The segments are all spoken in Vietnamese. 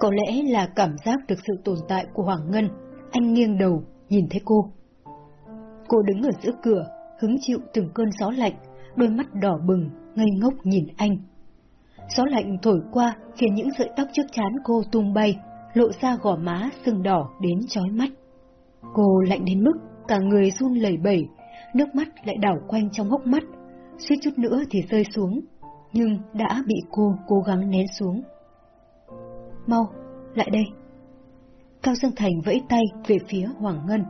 Có lẽ là cảm giác được sự tồn tại của Hoàng Ngân, anh nghiêng đầu, nhìn thấy cô. Cô đứng ở giữa cửa, hứng chịu từng cơn gió lạnh, đôi mắt đỏ bừng, ngây ngốc nhìn anh. Gió lạnh thổi qua khiến những sợi tóc trước chán cô tung bay, lộ ra gò má sưng đỏ đến chói mắt. Cô lạnh đến mức cả người run lẩy bẩy, nước mắt lại đảo quanh trong hốc mắt, suýt chút nữa thì rơi xuống, nhưng đã bị cô cố gắng nén xuống. Mau, lại đây. Cao Dương Thành vẫy tay về phía Hoàng Ngân.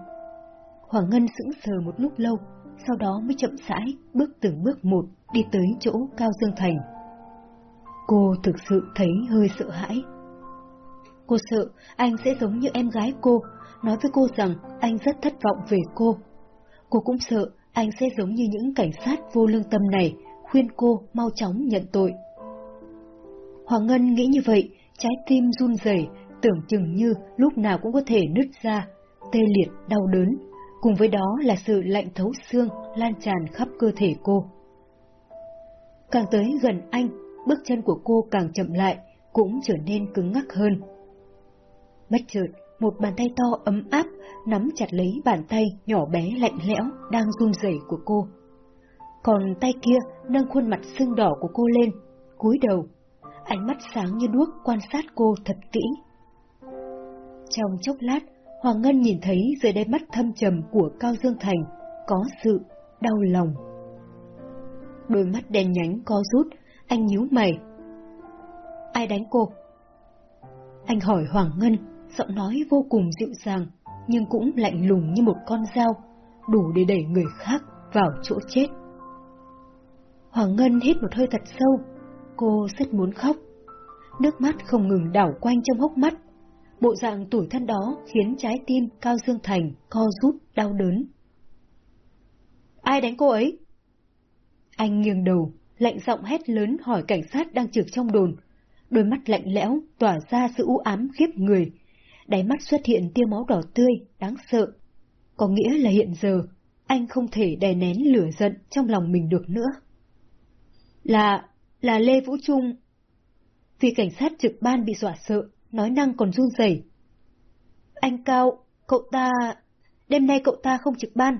Hoàng Ngân sững sờ một lúc lâu, sau đó mới chậm rãi bước từng bước một đi tới chỗ Cao Dương Thành. Cô thực sự thấy hơi sợ hãi. Cô sợ anh sẽ giống như em gái cô, nói với cô rằng anh rất thất vọng về cô. Cô cũng sợ anh sẽ giống như những cảnh sát vô lương tâm này, khuyên cô mau chóng nhận tội. Hoàng Ngân nghĩ như vậy, trái tim run rẩy, tưởng chừng như lúc nào cũng có thể nứt ra, tê liệt, đau đớn, cùng với đó là sự lạnh thấu xương lan tràn khắp cơ thể cô. Càng tới gần anh, bước chân của cô càng chậm lại, cũng trở nên cứng ngắc hơn. Bất chợt, một bàn tay to ấm áp nắm chặt lấy bàn tay nhỏ bé lạnh lẽo đang run rẩy của cô. Còn tay kia nâng khuôn mặt sưng đỏ của cô lên, cúi đầu, ánh mắt sáng như đuốc quan sát cô thật kỹ. Trong chốc lát, Hoàng Ngân nhìn thấy dưới đáy mắt thâm trầm của Cao Dương Thành có sự đau lòng. Đôi mắt đen nhánh co rút, anh nhíu mày. Ai đánh cô? Anh hỏi Hoàng Ngân, giọng nói vô cùng dịu dàng, nhưng cũng lạnh lùng như một con dao, đủ để đẩy người khác vào chỗ chết. Hoàng Ngân hít một hơi thật sâu, cô rất muốn khóc. Nước mắt không ngừng đảo quanh trong hốc mắt. Bộ dạng tủi thân đó khiến trái tim Cao Dương Thành co rút đau đớn. Ai đánh cô ấy? Anh nghiêng đầu, lạnh giọng hét lớn hỏi cảnh sát đang trực trong đồn. Đôi mắt lạnh lẽo, tỏa ra sự u ám khiếp người. Đáy mắt xuất hiện tia máu đỏ tươi, đáng sợ. Có nghĩa là hiện giờ, anh không thể đè nén lửa giận trong lòng mình được nữa. Là, là Lê Vũ Trung. Vì cảnh sát trực ban bị dọa sợ, nói năng còn run rẩy. Anh Cao, cậu ta... Đêm nay cậu ta không trực ban.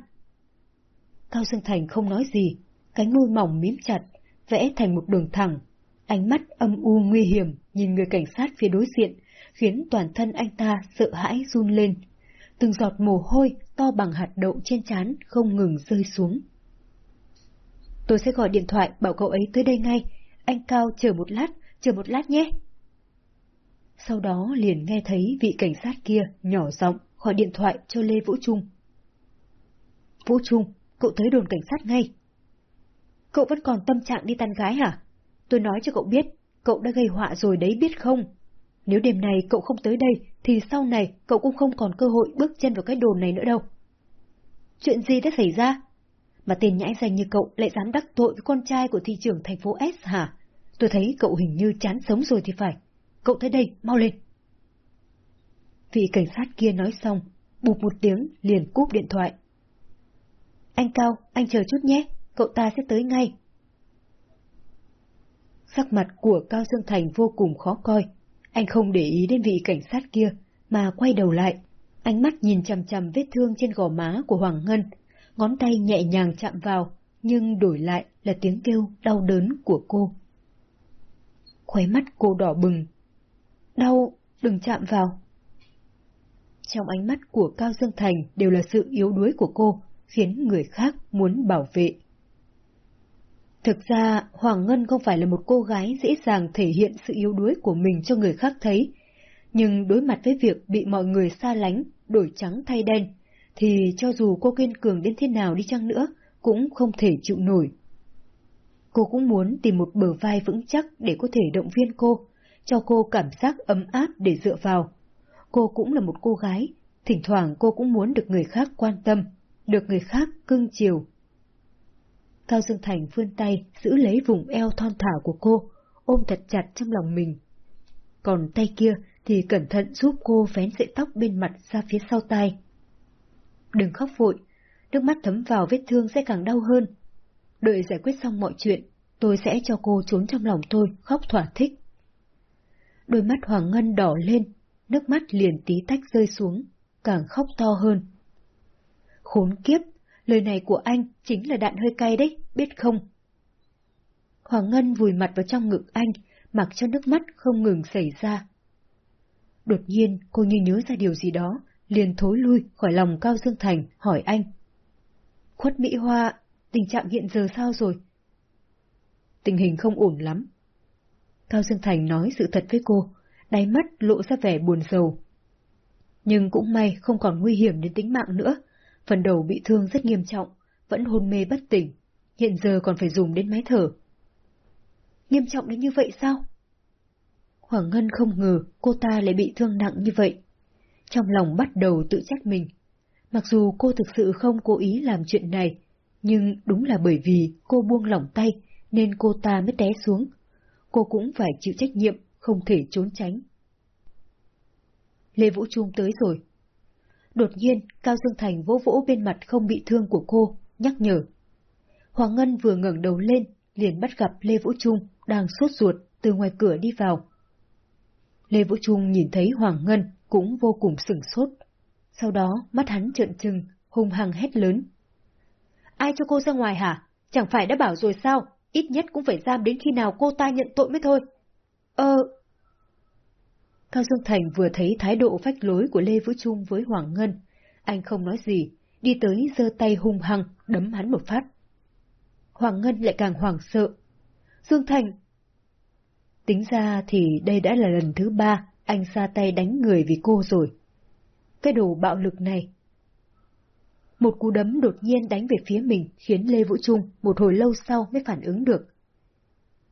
Cao Dương Thành không nói gì, cánh môi mỏng mím chặt, vẽ thành một đường thẳng. Ánh mắt âm u nguy hiểm nhìn người cảnh sát phía đối diện, khiến toàn thân anh ta sợ hãi run lên. Từng giọt mồ hôi to bằng hạt đậu trên trán không ngừng rơi xuống. Tôi sẽ gọi điện thoại bảo cậu ấy tới đây ngay. Anh Cao chờ một lát, chờ một lát nhé. Sau đó liền nghe thấy vị cảnh sát kia nhỏ giọng gọi điện thoại cho Lê Vũ Trung. Vũ Trung, cậu tới đồn cảnh sát ngay. Cậu vẫn còn tâm trạng đi tan gái hả? Tôi nói cho cậu biết, cậu đã gây họa rồi đấy biết không? Nếu đêm này cậu không tới đây, thì sau này cậu cũng không còn cơ hội bước chân vào cái đồn này nữa đâu. Chuyện gì đã xảy ra? Mà tên nhãi danh như cậu lại dám đắc tội với con trai của thị trưởng thành phố S hả? Tôi thấy cậu hình như chán sống rồi thì phải. Cậu tới đây, mau lên. Vị cảnh sát kia nói xong, bụp một tiếng liền cúp điện thoại. Anh Cao, anh chờ chút nhé, cậu ta sẽ tới ngay. Sắc mặt của Cao Dương Thành vô cùng khó coi. Anh không để ý đến vị cảnh sát kia, mà quay đầu lại. Ánh mắt nhìn chằm chằm vết thương trên gò má của Hoàng Ngân, ngón tay nhẹ nhàng chạm vào, nhưng đổi lại là tiếng kêu đau đớn của cô. Khóe mắt cô đỏ bừng. Đau, đừng chạm vào. Trong ánh mắt của Cao Dương Thành đều là sự yếu đuối của cô, khiến người khác muốn bảo vệ. Thực ra, Hoàng Ngân không phải là một cô gái dễ dàng thể hiện sự yếu đuối của mình cho người khác thấy. Nhưng đối mặt với việc bị mọi người xa lánh, đổi trắng thay đen, thì cho dù cô kiên cường đến thế nào đi chăng nữa, cũng không thể chịu nổi. Cô cũng muốn tìm một bờ vai vững chắc để có thể động viên cô, cho cô cảm giác ấm áp để dựa vào. Cô cũng là một cô gái, thỉnh thoảng cô cũng muốn được người khác quan tâm, được người khác cưng chiều. Cao Dương Thành vươn tay giữ lấy vùng eo thon thả của cô, ôm thật chặt trong lòng mình. Còn tay kia thì cẩn thận giúp cô vén sợi tóc bên mặt ra phía sau tai. Đừng khóc vội, nước mắt thấm vào vết thương sẽ càng đau hơn. Đợi giải quyết xong mọi chuyện, tôi sẽ cho cô trốn trong lòng tôi khóc thỏa thích. Đôi mắt Hoàng Ngân đỏ lên, nước mắt liền tí tách rơi xuống, càng khóc to hơn. Khốn kiếp, lời này của anh chính là đạn hơi cay đấy, biết không? Hoàng Ngân vùi mặt vào trong ngực anh, mặc cho nước mắt không ngừng xảy ra. Đột nhiên cô như nhớ ra điều gì đó, liền thối lui khỏi lòng Cao Dương Thành, hỏi anh. Khuất Mỹ Hoa, tình trạng hiện giờ sao rồi? Tình hình không ổn lắm. Cao Dương Thành nói sự thật với cô, đáy mắt lộ ra vẻ buồn sầu. Nhưng cũng may không còn nguy hiểm đến tính mạng nữa, phần đầu bị thương rất nghiêm trọng, vẫn hôn mê bất tỉnh, hiện giờ còn phải dùng đến máy thở. Nghiêm trọng đến như vậy sao? Hoàng Ngân không ngờ cô ta lại bị thương nặng như vậy. Trong lòng bắt đầu tự trách mình. Mặc dù cô thực sự không cố ý làm chuyện này, nhưng đúng là bởi vì cô buông lỏng tay nên cô ta mới té xuống. Cô cũng phải chịu trách nhiệm, không thể trốn tránh. Lê Vũ Trung tới rồi. Đột nhiên, Cao Dương Thành vỗ vỗ bên mặt không bị thương của cô, nhắc nhở. Hoàng Ngân vừa ngẩng đầu lên, liền bắt gặp Lê Vũ Trung đang sốt ruột từ ngoài cửa đi vào. Lê Vũ Trung nhìn thấy Hoàng Ngân cũng vô cùng sửng sốt. Sau đó mắt hắn trợn trừng, hung hăng hét lớn. Ai cho cô ra ngoài hả? Chẳng phải đã bảo rồi sao? Ít nhất cũng phải giam đến khi nào cô ta nhận tội mới thôi. Ờ... Cao Dương Thành vừa thấy thái độ phách lối của Lê Vũ Trung với Hoàng Ngân. Anh không nói gì, đi tới giơ tay hung hăng, đấm hắn một phát. Hoàng Ngân lại càng hoảng sợ. Dương Thành, Tính ra thì đây đã là lần thứ ba anh ra tay đánh người vì cô rồi. Cái đồ bạo lực này. Một cú đấm đột nhiên đánh về phía mình khiến Lê Vũ Trung một hồi lâu sau mới phản ứng được.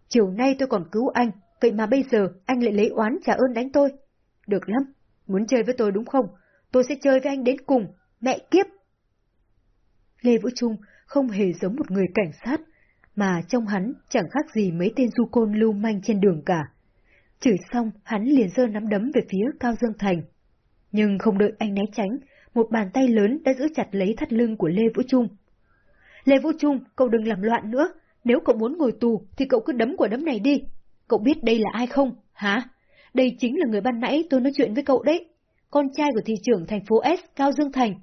Chiều nay tôi còn cứu anh, vậy mà bây giờ anh lại lấy oán trả ơn đánh tôi. Được lắm, muốn chơi với tôi đúng không? Tôi sẽ chơi với anh đến cùng, mẹ kiếp! Lê Vũ Trung không hề giống một người cảnh sát, mà trong hắn chẳng khác gì mấy tên du côn lưu manh trên đường cả. Chửi xong, hắn liền giơ nắm đấm về phía Cao Dương Thành. Nhưng không đợi anh né tránh, một bàn tay lớn đã giữ chặt lấy thắt lưng của Lê Vũ Trung. Lê Vũ Trung, cậu đừng làm loạn nữa, nếu cậu muốn ngồi tù thì cậu cứ đấm quả đấm này đi. Cậu biết đây là ai không, hả? Đây chính là người ban nãy tôi nói chuyện với cậu đấy. Con trai của thị trưởng thành phố S, Cao Dương Thành.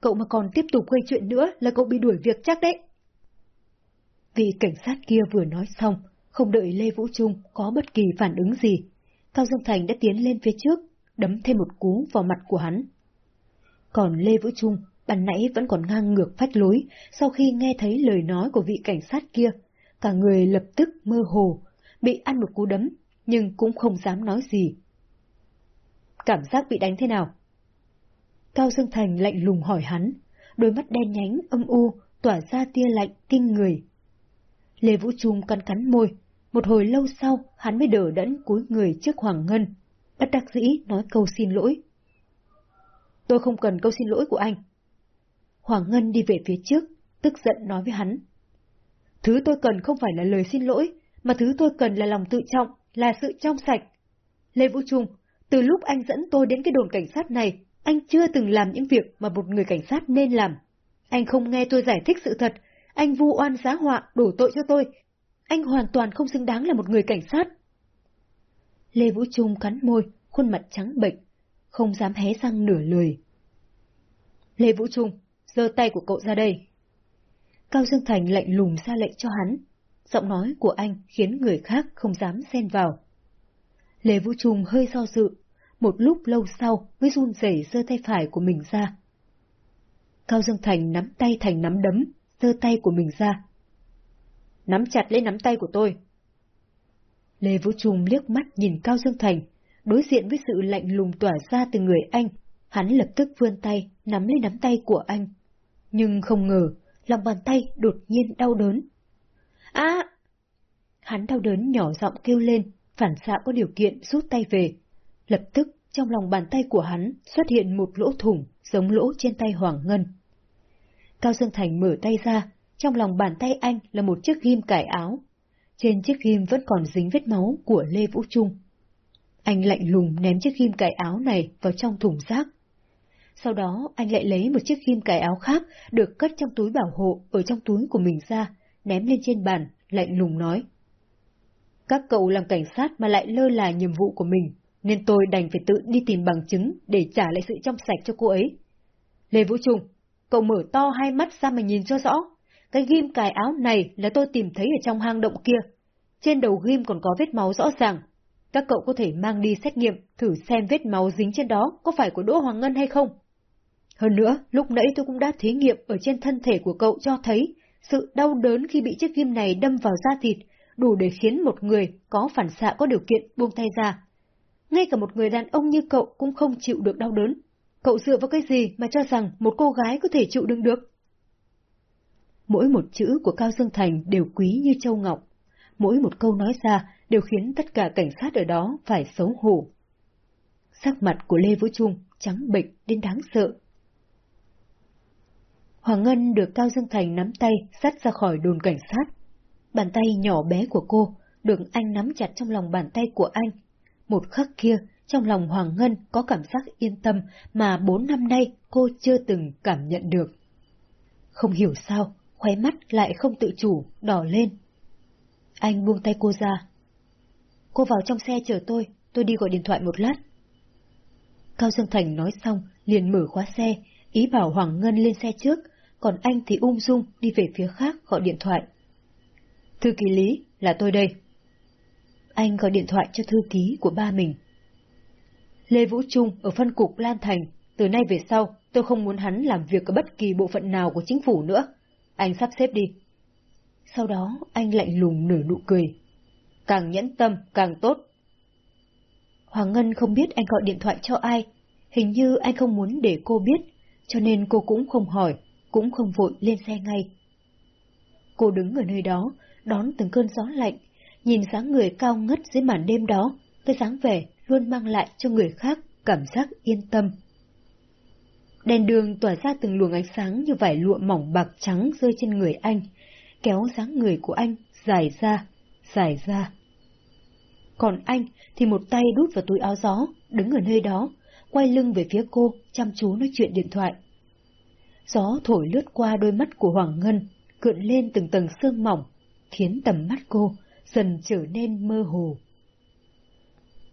Cậu mà còn tiếp tục gây chuyện nữa là cậu bị đuổi việc chắc đấy. Vì cảnh sát kia vừa nói xong, không đợi Lê Vũ Trung có bất kỳ phản ứng gì. Cao Dương Thành đã tiến lên phía trước, đấm thêm một cú vào mặt của hắn. Còn Lê Vũ Trung, bàn nãy vẫn còn ngang ngược phách lối, sau khi nghe thấy lời nói của vị cảnh sát kia, cả người lập tức mơ hồ, bị ăn một cú đấm, nhưng cũng không dám nói gì. Cảm giác bị đánh thế nào? Cao Dương Thành lạnh lùng hỏi hắn, đôi mắt đen nhánh âm u, tỏa ra tia lạnh kinh người. Lê Vũ Trung cắn cắn môi, một hồi lâu sau hắn mới đỡ đẫn cúi người trước Hoàng Ngân, bất đắc dĩ nói câu xin lỗi. Tôi không cần câu xin lỗi của anh. Hoàng Ngân đi về phía trước, tức giận nói với hắn. Thứ tôi cần không phải là lời xin lỗi, mà thứ tôi cần là lòng tự trọng, là sự trong sạch. Lê Vũ Trung, từ lúc anh dẫn tôi đến cái đồn cảnh sát này, anh chưa từng làm những việc mà một người cảnh sát nên làm. Anh không nghe tôi giải thích sự thật, anh vu oan giá họa, đổ tội cho tôi. Anh hoàn toàn không xứng đáng là một người cảnh sát. Lê Vũ Trung cắn môi, khuôn mặt trắng bệch, không dám hé răng nửa lời. Lê Vũ Trung, giơ tay của cậu ra đây. Cao Dương Thành lạnh lùng ra lệnh cho hắn. Giọng nói của anh khiến người khác không dám xen vào. Lê Vũ Trung hơi do dự, một lúc lâu sau mới run rẩy giơ tay phải của mình ra. Cao Dương Thành nắm tay thành nắm đấm, giơ tay của mình ra. Nắm chặt lấy nắm tay của tôi. Lê Vũ Trung liếc mắt nhìn Cao Dương Thành, đối diện với sự lạnh lùng tỏa ra từ người anh, hắn lập tức vươn tay, nắm lấy nắm tay của anh. Nhưng không ngờ, lòng bàn tay đột nhiên đau đớn. À! Hắn đau đớn nhỏ giọng kêu lên, phản xạ có điều kiện rút tay về. Lập tức, trong lòng bàn tay của hắn xuất hiện một lỗ thủng giống lỗ trên tay Hoàng Ngân. Cao Dương Thành mở tay ra, trong lòng bàn tay anh là một chiếc ghim cải áo. Trên chiếc ghim vẫn còn dính vết máu của Lê Vũ Trung. Anh lạnh lùng ném chiếc ghim cài áo này vào trong thùng rác. Sau đó anh lại lấy một chiếc ghim cài áo khác được cất trong túi bảo hộ ở trong túi của mình ra, ném lên trên bàn, lạnh lùng nói. Các cậu làm cảnh sát mà lại lơ là nhiệm vụ của mình, nên tôi đành phải tự đi tìm bằng chứng để trả lại sự trong sạch cho cô ấy. Lê Vũ Trung, cậu mở to hai mắt ra mà nhìn cho rõ. Cái ghim cài áo này là tôi tìm thấy ở trong hang động kia. Trên đầu ghim còn có vết máu rõ ràng. Các cậu có thể mang đi xét nghiệm, thử xem vết máu dính trên đó có phải của Đỗ Hoàng Ngân hay không. Hơn nữa, lúc nãy tôi cũng đã thí nghiệm ở trên thân thể của cậu cho thấy sự đau đớn khi bị chiếc kim này đâm vào da thịt đủ để khiến một người có phản xạ có điều kiện buông tay ra. Ngay cả một người đàn ông như cậu cũng không chịu được đau đớn. Cậu dựa vào cái gì mà cho rằng một cô gái có thể chịu đựng được? Mỗi một chữ của Cao Dương Thành đều quý như châu ngọc. Mỗi một câu nói ra đều khiến tất cả cảnh sát ở đó phải xấu hổ. Sắc mặt của Lê Vũ Trung trắng bệch đến đáng sợ. Hoàng Ngân được Cao Dương Thành nắm tay dắt ra khỏi đồn cảnh sát. Bàn tay nhỏ bé của cô được anh nắm chặt trong lòng bàn tay của anh. Một khắc kia, trong lòng Hoàng Ngân có cảm giác yên tâm mà bốn năm nay cô chưa từng cảm nhận được. Không hiểu sao, khóe mắt lại không tự chủ, đỏ lên. Anh buông tay cô ra. Cô vào trong xe chờ tôi, tôi đi gọi điện thoại một lát. Cao Dương Thành nói xong, liền mở khóa xe, ý bảo Hoàng Ngân lên xe trước, còn anh thì ung dung đi về phía khác gọi điện thoại. Thư ký Lý, là tôi đây. Anh gọi điện thoại cho thư ký của ba mình. Lê Vũ Trung ở phân cục Lan Thành, từ nay về sau, tôi không muốn hắn làm việc ở bất kỳ bộ phận nào của chính phủ nữa. Anh sắp xếp đi. Sau đó, anh lạnh lùng nở nụ cười. Càng nhẫn tâm, càng tốt. Hoàng Ngân không biết anh gọi điện thoại cho ai. Hình như anh không muốn để cô biết, cho nên cô cũng không hỏi, cũng không vội lên xe ngay. Cô đứng ở nơi đó, đón từng cơn gió lạnh, nhìn dáng người cao ngất dưới màn đêm đó, cái dáng vẻ luôn mang lại cho người khác cảm giác yên tâm. Đèn đường tỏa ra từng luồng ánh sáng như vải lụa mỏng bạc trắng rơi trên người anh, kéo dáng người của anh dài ra, dài ra. Còn anh thì một tay đút vào túi áo gió, đứng ở nơi đó, quay lưng về phía cô, chăm chú nói chuyện điện thoại. Gió thổi lướt qua đôi mắt của Hoàng Ngân, cượn lên từng tầng sương mỏng, khiến tầm mắt cô dần trở nên mơ hồ.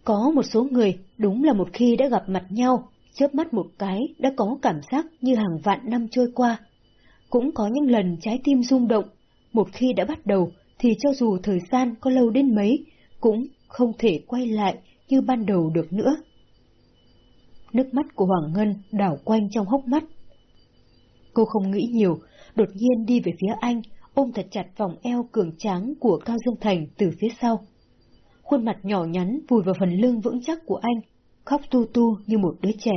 Có một số người đúng là một khi đã gặp mặt nhau, chớp mắt một cái đã có cảm giác như hàng vạn năm trôi qua. Cũng có những lần trái tim rung động, một khi đã bắt đầu thì cho dù thời gian có lâu đến mấy, cũng không thể quay lại như ban đầu được nữa. Nước mắt của Hoàng Ngân đảo quanh trong hốc mắt. Cô không nghĩ nhiều, đột nhiên đi về phía anh, ôm thật chặt vòng eo cường tráng của Cao Dương Thành từ phía sau. Khuôn mặt nhỏ nhắn vùi vào phần lưng vững chắc của anh, khóc tu tu như một đứa trẻ.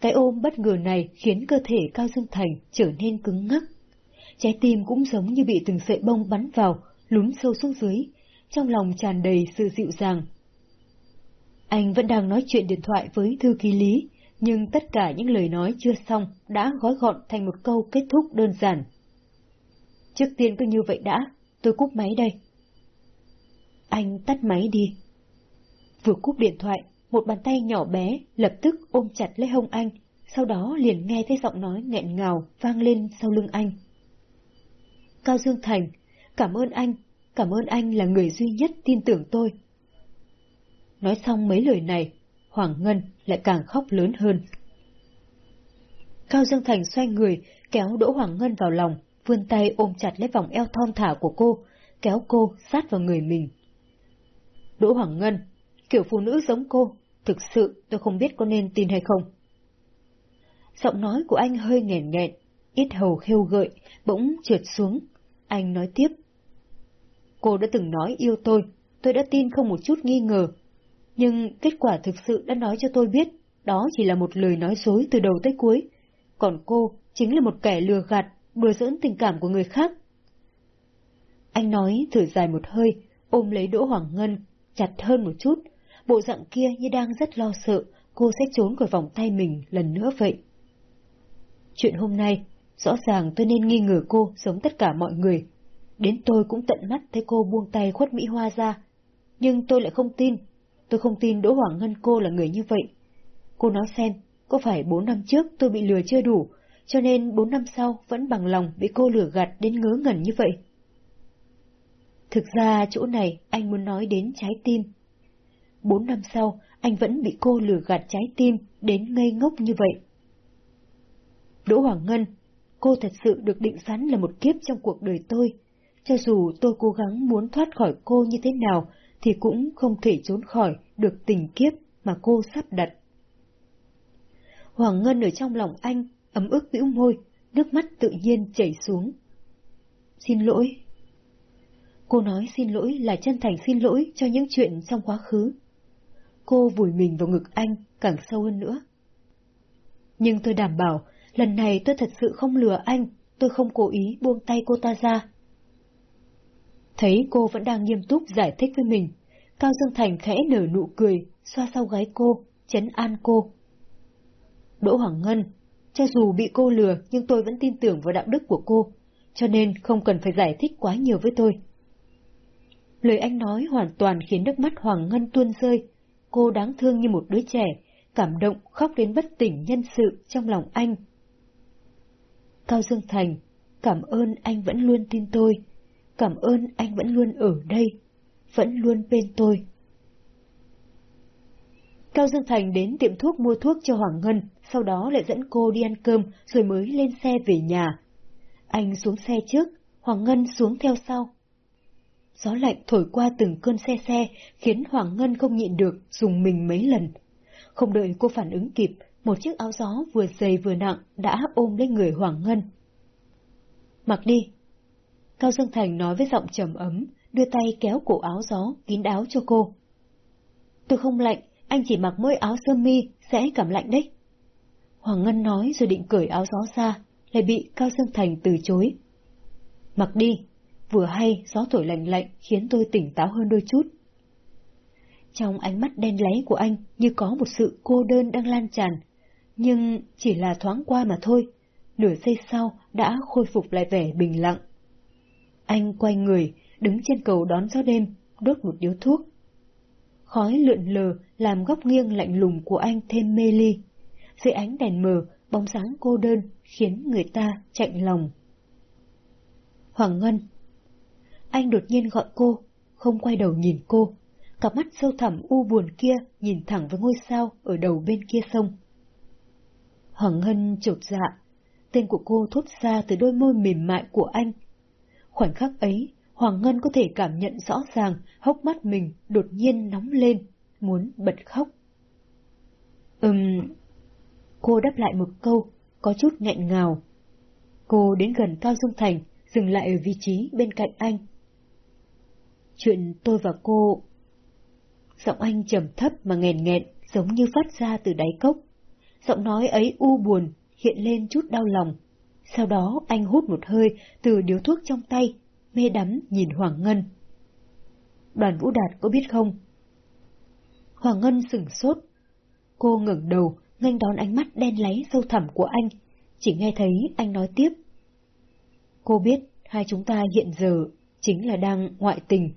Cái ôm bất ngờ này khiến cơ thể Cao Dương Thành trở nên cứng ngắc. Trái tim cũng giống như bị từng sợi bông bắn vào, lún sâu xuống dưới, trong lòng tràn đầy sự dịu dàng. Anh vẫn đang nói chuyện điện thoại với thư ký Lý, nhưng tất cả những lời nói chưa xong đã gói gọn thành một câu kết thúc đơn giản. Trước tiên cứ như vậy đã, tôi cúp máy đây. Anh tắt máy đi. Vừa cúp điện thoại, một bàn tay nhỏ bé lập tức ôm chặt lấy hông anh, sau đó liền nghe thấy giọng nói nghẹn ngào vang lên sau lưng anh. Cao Dương Thành, cảm ơn anh, cảm ơn anh là người duy nhất tin tưởng tôi. Nói xong mấy lời này, Hoàng Ngân lại càng khóc lớn hơn. Cao Dương Thành xoay người, kéo Đỗ Hoàng Ngân vào lòng, vươn tay ôm chặt lấy vòng eo thon thả của cô, kéo cô sát vào người mình. Đỗ Hoàng Ngân, kiểu phụ nữ giống cô, thực sự tôi không biết có nên tin hay không. Giọng nói của anh hơi nghẹn nghẹn, ít hầu khêu gợi, bỗng trượt xuống. Anh nói tiếp. Cô đã từng nói yêu tôi, tôi đã tin không một chút nghi ngờ. Nhưng kết quả thực sự đã nói cho tôi biết, đó chỉ là một lời nói dối từ đầu tới cuối. Còn cô chính là một kẻ lừa gạt, đùa giỡn tình cảm của người khác. Anh nói thở dài một hơi, ôm lấy Đỗ Hoàng Ngân, chặt hơn một chút, bộ dạng kia như đang rất lo sợ cô sẽ trốn khỏi vòng tay mình lần nữa vậy. Chuyện hôm nay, rõ ràng tôi nên nghi ngờ cô giống tất cả mọi người. Đến tôi cũng tận mắt thấy cô buông tay khuất Mỹ Hoa ra. Nhưng tôi lại không tin. Tôi không tin Đỗ Hoàng Ngân cô là người như vậy. Cô nói xem, có phải bốn năm trước tôi bị lừa chưa đủ, cho nên bốn năm sau vẫn bằng lòng bị cô lừa gạt đến ngớ ngẩn như vậy? Thực ra chỗ này anh muốn nói đến trái tim. bốn năm sau, anh vẫn bị cô lừa gạt trái tim đến ngây ngốc như vậy. Đỗ Hoàng Ngân, cô thật sự được định sẵn là một kiếp trong cuộc đời tôi. Cho dù tôi cố gắng muốn thoát khỏi cô như thế nào, thì cũng không thể trốn khỏi được tình kiếp mà cô sắp đặt. Hoàng Ngân ở trong lòng anh, ấm ức bĩu môi, nước mắt tự nhiên chảy xuống. Xin lỗi. Cô nói xin lỗi là chân thành xin lỗi cho những chuyện trong quá khứ. Cô vùi mình vào ngực anh càng sâu hơn nữa. Nhưng tôi đảm bảo, lần này tôi thật sự không lừa anh, tôi không cố ý buông tay cô ta ra. Thấy cô vẫn đang nghiêm túc giải thích với mình, Cao Dương Thành khẽ nở nụ cười, xoa sau gáy cô, chấn an cô. Đỗ Hoàng Ngân, cho dù bị cô lừa nhưng tôi vẫn tin tưởng vào đạo đức của cô, cho nên không cần phải giải thích quá nhiều với tôi. Lời anh nói hoàn toàn khiến nước mắt Hoàng Ngân tuôn rơi, cô đáng thương như một đứa trẻ, cảm động khóc đến bất tỉnh nhân sự trong lòng anh. Cao Dương Thành, cảm ơn anh vẫn luôn tin tôi, cảm ơn anh vẫn luôn ở đây, vẫn luôn bên tôi. Cao Dương Thành đến tiệm thuốc mua thuốc cho Hoàng Ngân, sau đó lại dẫn cô đi ăn cơm rồi mới lên xe về nhà. Anh xuống xe trước, Hoàng Ngân xuống theo sau. Gió lạnh thổi qua từng cơn xe xe, khiến Hoàng Ngân không nhịn được, dùng mình mấy lần. Không đợi cô phản ứng kịp, một chiếc áo gió vừa dày vừa nặng đã ôm lấy người Hoàng Ngân. Mặc đi. Cao Dương Thành nói với giọng trầm ấm, đưa tay kéo cổ áo gió, kín áo cho cô. Tôi không lạnh, anh chỉ mặc mỗi áo sơ mi, sẽ cảm lạnh đấy. Hoàng Ngân nói rồi định cởi áo gió ra, lại bị Cao Dương Thành từ chối. Mặc đi, vừa hay gió thổi lạnh lạnh khiến tôi tỉnh táo hơn đôi chút. Trong ánh mắt đen láy của anh như có một sự cô đơn đang lan tràn, nhưng chỉ là thoáng qua mà thôi, nửa giây sau đã khôi phục lại vẻ bình lặng. Anh quay người, đứng trên cầu đón gió đêm, đốt một điếu thuốc. Khói lượn lờ làm góc nghiêng lạnh lùng của anh thêm mê ly. Dưới ánh đèn mờ, bóng dáng cô đơn khiến người ta chạnh lòng. Hoàng Ngân Anh đột nhiên gọi cô, không quay đầu nhìn cô. Cặp mắt sâu thẳm u buồn kia nhìn thẳng với ngôi sao ở đầu bên kia sông. Hoàng Ngân chột dạ, tên của cô thốt ra từ đôi môi mềm mại của anh. Khoảnh khắc ấy, Hoàng Ngân có thể cảm nhận rõ ràng hốc mắt mình đột nhiên nóng lên, muốn bật khóc. Ừm... Cô đáp lại một câu, có chút nghẹn ngào. Cô đến gần Cao Dung Thành, dừng lại ở vị trí bên cạnh anh. Chuyện tôi và cô... Giọng anh trầm thấp mà nghèn nghẹn, giống như phát ra từ đáy cốc. Giọng nói ấy u buồn, hiện lên chút đau lòng. Sau đó anh hút một hơi từ điếu thuốc trong tay, mê đắm nhìn Hoàng Ngân. Đoàn Vũ Đạt có biết không? Hoàng Ngân sửng sốt. Cô ngẩng đầu, nghênh đón ánh mắt đen láy sâu thẳm của anh, chỉ nghe thấy anh nói tiếp. Cô biết hai chúng ta hiện giờ chính là đang ngoại tình.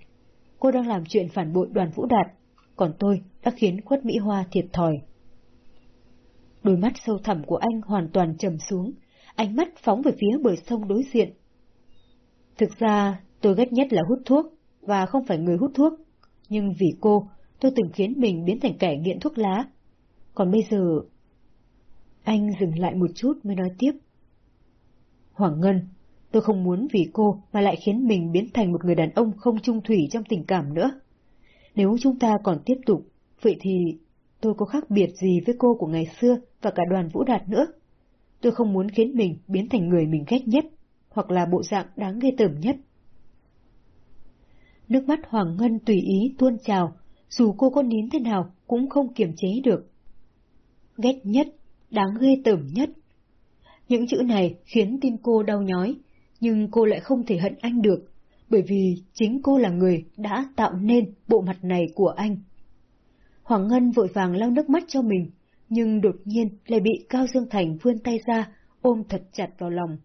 Cô đang làm chuyện phản bội đoàn Vũ Đạt, còn tôi đã khiến khuất Mỹ Hoa thiệt thòi. Đôi mắt sâu thẳm của anh hoàn toàn trầm xuống, ánh mắt phóng về phía bờ sông đối diện. Thực ra, tôi ghét nhất là hút thuốc, và không phải người hút thuốc. Nhưng vì cô, tôi từng khiến mình biến thành kẻ nghiện thuốc lá. Còn bây giờ... Anh dừng lại một chút mới nói tiếp. Hoàng Ngân, tôi không muốn vì cô mà lại khiến mình biến thành một người đàn ông không trung thủy trong tình cảm nữa. Nếu chúng ta còn tiếp tục, vậy thì tôi có khác biệt gì với cô của ngày xưa và cả đoàn Vũ Đạt nữa? Tôi không muốn khiến mình biến thành người mình ghét nhất hoặc là bộ dạng đáng ghê tởm nhất. Nước mắt Hoàng Ngân tùy ý tuôn trào, dù cô có nín thế nào cũng không kiềm chế được. Ghét nhất, đáng ghê tởm nhất. Những chữ này khiến tim cô đau nhói, nhưng cô lại không thể hận anh được, bởi vì chính cô là người đã tạo nên bộ mặt này của anh. Hoàng Ngân vội vàng lau nước mắt cho mình, nhưng đột nhiên lại bị Cao Dương Thành vươn tay ra, ôm thật chặt vào lòng.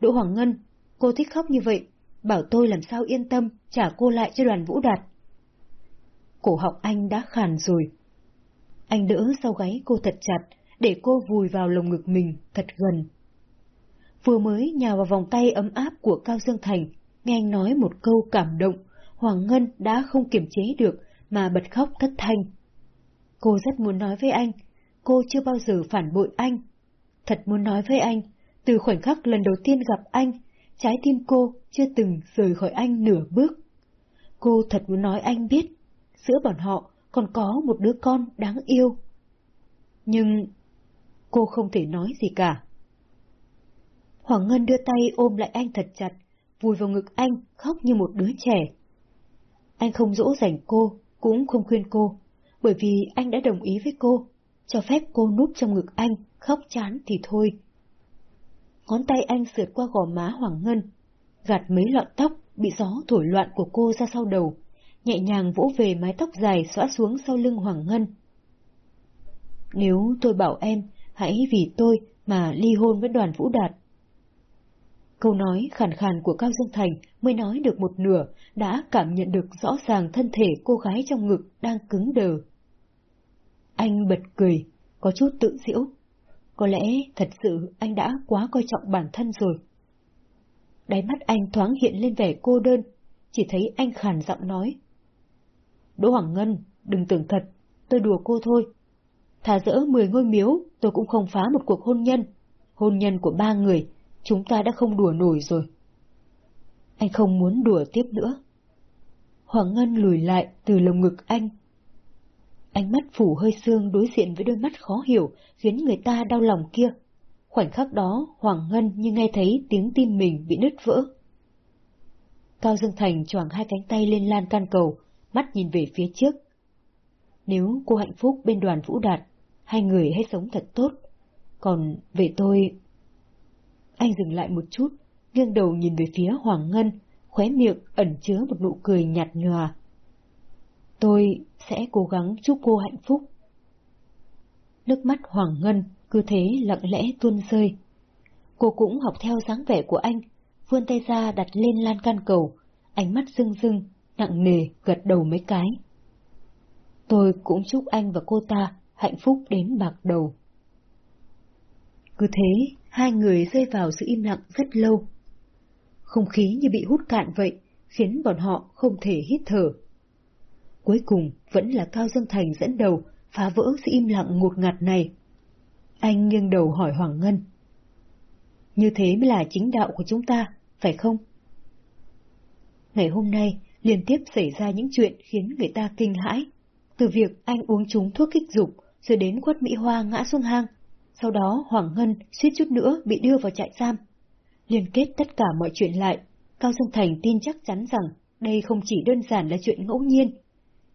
Đỗ Hoàng Ngân, cô thích khóc như vậy, bảo tôi làm sao yên tâm trả cô lại cho đoàn vũ đạt. Cổ họng anh đã khàn rồi. Anh đỡ sau gáy cô thật chặt, để cô vùi vào lồng ngực mình thật gần. Vừa mới nhào vào vòng tay ấm áp của Cao Dương Thành, nghe anh nói một câu cảm động, Hoàng Ngân đã không kiềm chế được mà bật khóc thất thanh. Cô rất muốn nói với anh, cô chưa bao giờ phản bội anh. Thật muốn nói với anh, từ khoảnh khắc lần đầu tiên gặp anh, trái tim cô chưa từng rời khỏi anh nửa bước. Cô thật muốn nói anh biết, giữa bọn họ còn có một đứa con đáng yêu. Nhưng cô không thể nói gì cả. Hoàng Ngân đưa tay ôm lại anh thật chặt, vùi vào ngực anh, khóc như một đứa trẻ. Anh không dỗ dành cô, cũng không khuyên cô, bởi vì anh đã đồng ý với cô, cho phép cô núp trong ngực anh, khóc chán thì thôi. Ngón tay anh sượt qua gò má Hoàng Ngân, gạt mấy lọn tóc bị gió thổi loạn của cô ra sau đầu, nhẹ nhàng vỗ về mái tóc dài xõa xuống sau lưng Hoàng Ngân. Nếu tôi bảo em, hãy vì tôi mà ly hôn với đoàn Vũ Đạt. Câu nói khàn khàn của Cao Dương Thành mới nói được một nửa, đã cảm nhận được rõ ràng thân thể cô gái trong ngực đang cứng đờ. Anh bật cười, có chút tự giễu. Có lẽ thật sự anh đã quá coi trọng bản thân rồi. Đáy mắt anh thoáng hiện lên vẻ cô đơn, chỉ thấy anh khàn giọng nói. Đỗ Hoàng Ngân, đừng tưởng thật, tôi đùa cô thôi. Thà dỡ mười ngôi miếu, tôi cũng không phá một cuộc hôn nhân. Hôn nhân của ba người, chúng ta đã không đùa nổi rồi. Anh không muốn đùa tiếp nữa. Hoàng Ngân lùi lại từ lồng ngực anh. Ánh mắt phủ hơi xương đối diện với đôi mắt khó hiểu, khiến người ta đau lòng kia. Khoảnh khắc đó, Hoàng Ngân như nghe thấy tiếng tim mình bị nứt vỡ. Cao Dương Thành choàng hai cánh tay lên lan can cầu, mắt nhìn về phía trước. Nếu cô hạnh phúc bên đoàn Vũ Đạt, hai người hãy sống thật tốt. Còn về tôi... Anh dừng lại một chút, nghiêng đầu nhìn về phía Hoàng Ngân, khóe miệng ẩn chứa một nụ cười nhạt nhòa. Tôi sẽ cố gắng chúc cô hạnh phúc. Nước mắt Hoàng Ngân cứ thế lặng lẽ tuôn rơi. Cô cũng học theo dáng vẻ của anh, vươn tay ra đặt lên lan can cầu, ánh mắt rưng rưng, nặng nề gật đầu mấy cái. Tôi cũng chúc anh và cô ta hạnh phúc đến bạc đầu. Cứ thế, hai người rơi vào sự im lặng rất lâu. Không khí như bị hút cạn vậy, khiến bọn họ không thể hít thở. Cuối cùng vẫn là Cao Dương Thành dẫn đầu, phá vỡ sự im lặng ngột ngạt này. Anh nghiêng đầu hỏi Hoàng Ngân. Như thế mới là chính đạo của chúng ta, phải không? Ngày hôm nay, liên tiếp xảy ra những chuyện khiến người ta kinh hãi. Từ việc anh uống trúng thuốc kích dục, rồi đến quất Mỹ Hoa ngã xuống hang. Sau đó Hoàng Ngân suýt chút nữa bị đưa vào trại giam. Liên kết tất cả mọi chuyện lại, Cao Dương Thành tin chắc chắn rằng đây không chỉ đơn giản là chuyện ngẫu nhiên.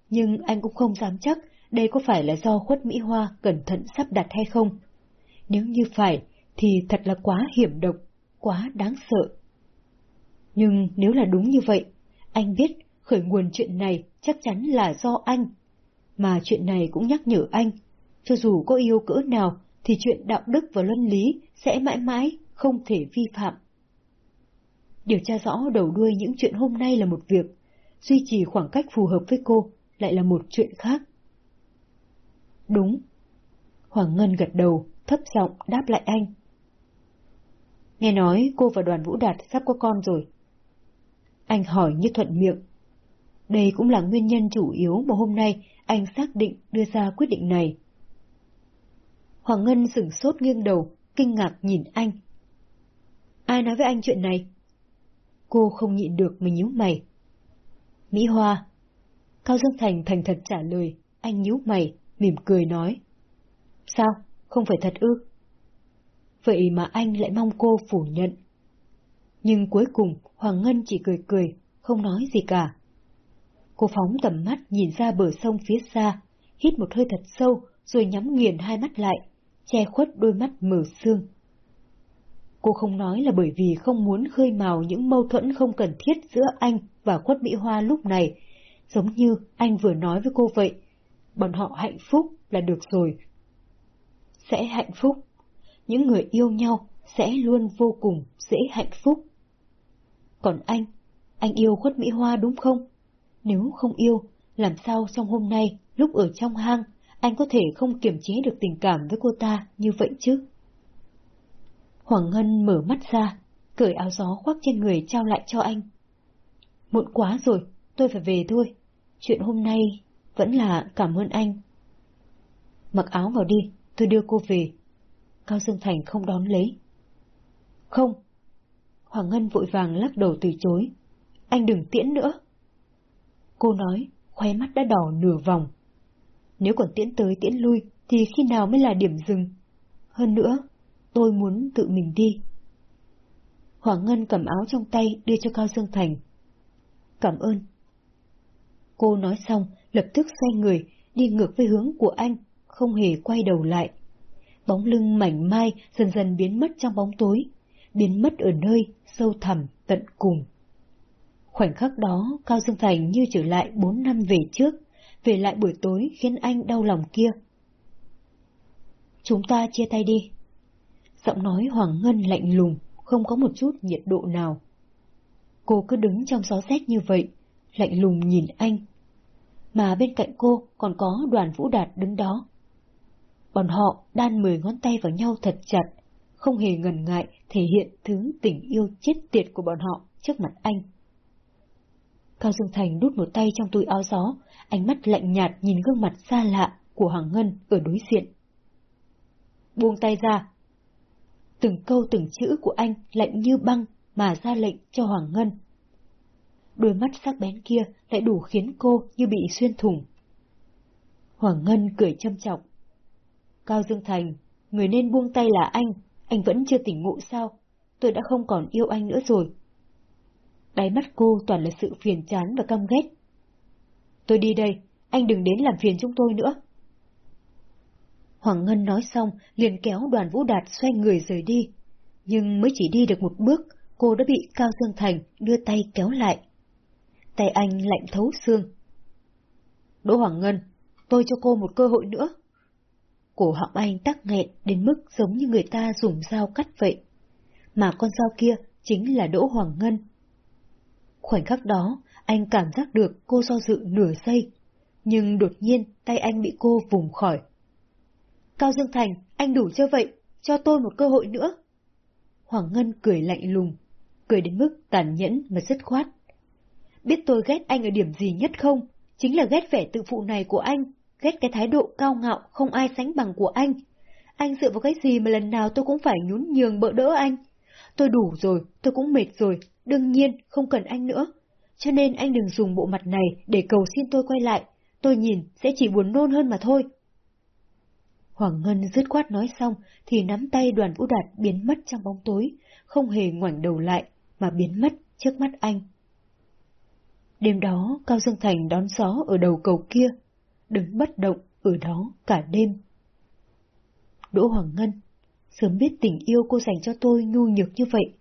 Nhưng anh cũng không dám chắc đây có phải là do khuất Mỹ Hoa cẩn thận sắp đặt hay không. Nếu như phải, thì thật là quá hiểm độc, quá đáng sợ. Nhưng nếu là đúng như vậy, anh biết khởi nguồn chuyện này chắc chắn là do anh. Mà chuyện này cũng nhắc nhở anh, cho dù có yêu cỡ nào thì chuyện đạo đức và luân lý sẽ mãi mãi không thể vi phạm. Điều tra rõ đầu đuôi những chuyện hôm nay là một việc, duy trì khoảng cách phù hợp với cô lại là một chuyện khác. Đúng. Hoàng Ngân gật đầu, thấp giọng đáp lại anh. Nghe nói cô và đoàn Vũ Đạt sắp có con rồi. Anh hỏi như thuận miệng. Đây cũng là nguyên nhân chủ yếu mà hôm nay anh xác định đưa ra quyết định này. Hoàng Ngân sửng sốt nghiêng đầu, kinh ngạc nhìn anh. Ai nói với anh chuyện này? Cô không nhịn được mà nhíu mày. Mỹ Hoa. Cao Dương Thành thành thật trả lời, anh nhíu mày, mỉm cười nói. Sao, không phải thật ư? Vậy mà anh lại mong cô phủ nhận. Nhưng cuối cùng Hoàng Ngân chỉ cười cười, không nói gì cả. Cô phóng tầm mắt nhìn ra bờ sông phía xa, hít một hơi thật sâu rồi nhắm nghiền hai mắt lại, che khuất đôi mắt mở sương. Cô không nói là bởi vì không muốn khơi mào những mâu thuẫn không cần thiết giữa anh và khuất Mỹ Hoa lúc này, giống như anh vừa nói với cô vậy. Bọn họ hạnh phúc là được rồi. Sẽ hạnh phúc. Những người yêu nhau sẽ luôn vô cùng dễ hạnh phúc. Còn anh, anh yêu khuất Mỹ Hoa đúng không? Nếu không yêu, làm sao trong hôm nay, lúc ở trong hang, anh có thể không kiềm chế được tình cảm với cô ta như vậy chứ? Hoàng Ngân mở mắt ra, cởi áo gió khoác trên người trao lại cho anh. Muộn quá rồi, tôi phải về thôi. Chuyện hôm nay, Vẫn là cảm ơn anh. Mặc áo vào đi, tôi đưa cô về. Cao Dương Thành không đón lấy. Không. Hoàng Ngân vội vàng lắc đầu từ chối. Anh đừng tiễn nữa. Cô nói, khóe mắt đã đỏ nửa vòng. Nếu còn tiễn tới tiễn lui, thì khi nào mới là điểm dừng? Hơn nữa, tôi muốn tự mình đi. Hoàng Ngân cầm áo trong tay đưa cho Cao Dương Thành. Cảm ơn. Cô nói xong, lập tức xoay người, đi ngược với hướng của anh, không hề quay đầu lại. Bóng lưng mảnh mai dần dần biến mất trong bóng tối, biến mất ở nơi sâu thẳm tận cùng. Khoảnh khắc đó, Cao Dương Thành như trở lại bốn năm về trước, về lại buổi tối khiến anh đau lòng kia. Chúng ta chia tay đi. Giọng nói Hoàng Ngân lạnh lùng, không có một chút nhiệt độ nào. Cô cứ đứng trong gió rét như vậy, lạnh lùng nhìn anh. Mà bên cạnh cô còn có đoàn Vũ Đạt đứng đó. Bọn họ đan mười ngón tay vào nhau thật chặt, không hề ngần ngại thể hiện thứ tình yêu chết tiệt của bọn họ trước mặt anh. Cao Dương Thành đút một tay trong túi áo gió, ánh mắt lạnh nhạt nhìn gương mặt xa lạ của Hoàng Ngân ở đối diện. Buông tay ra. Từng câu từng chữ của anh lạnh như băng mà ra lệnh cho Hoàng Ngân. Đôi mắt sắc bén kia lại đủ khiến cô như bị xuyên thủng. Hoàng Ngân cười châm trọng. Cao Dương Thành, người nên buông tay là anh, anh vẫn chưa tỉnh ngộ sao? Tôi đã không còn yêu anh nữa rồi. Đáy mắt cô toàn là sự phiền chán và căm ghét. Tôi đi đây, anh đừng đến làm phiền chúng tôi nữa. Hoàng Ngân nói xong, liền kéo đoàn Vũ Đạt xoay người rời đi. Nhưng mới chỉ đi được một bước, cô đã bị Cao Dương Thành đưa tay kéo lại. Tay anh lạnh thấu xương. Đỗ Hoàng Ngân, tôi cho cô một cơ hội nữa. Cổ họng anh tắc nghẹn đến mức giống như người ta dùng dao cắt vậy. Mà con dao kia chính là Đỗ Hoàng Ngân. Khoảnh khắc đó, anh cảm giác được cô do dự nửa giây, nhưng đột nhiên tay anh bị cô vùng khỏi. Cao Dương Thành, anh đủ chưa vậy, cho tôi một cơ hội nữa. Hoàng Ngân cười lạnh lùng, cười đến mức tàn nhẫn mà dứt khoát. Biết tôi ghét anh ở điểm gì nhất không? Chính là ghét vẻ tự phụ này của anh, ghét cái thái độ cao ngạo không ai sánh bằng của anh. Anh dựa vào cái gì mà lần nào tôi cũng phải nhún nhường bỡ đỡ anh? Tôi đủ rồi, tôi cũng mệt rồi, đương nhiên không cần anh nữa. Cho nên anh đừng dùng bộ mặt này để cầu xin tôi quay lại, tôi nhìn sẽ chỉ buồn nôn hơn mà thôi. Hoàng Ngân dứt khoát nói xong thì nắm tay đoàn vũ đạt biến mất trong bóng tối, không hề ngoảnh đầu lại mà biến mất trước mắt anh. Đêm đó, Cao Dương Thành đón gió ở đầu cầu kia, đứng bất động ở đó cả đêm. Đỗ Hoàng Ngân, sớm biết tình yêu cô dành cho tôi nhu nhược như vậy,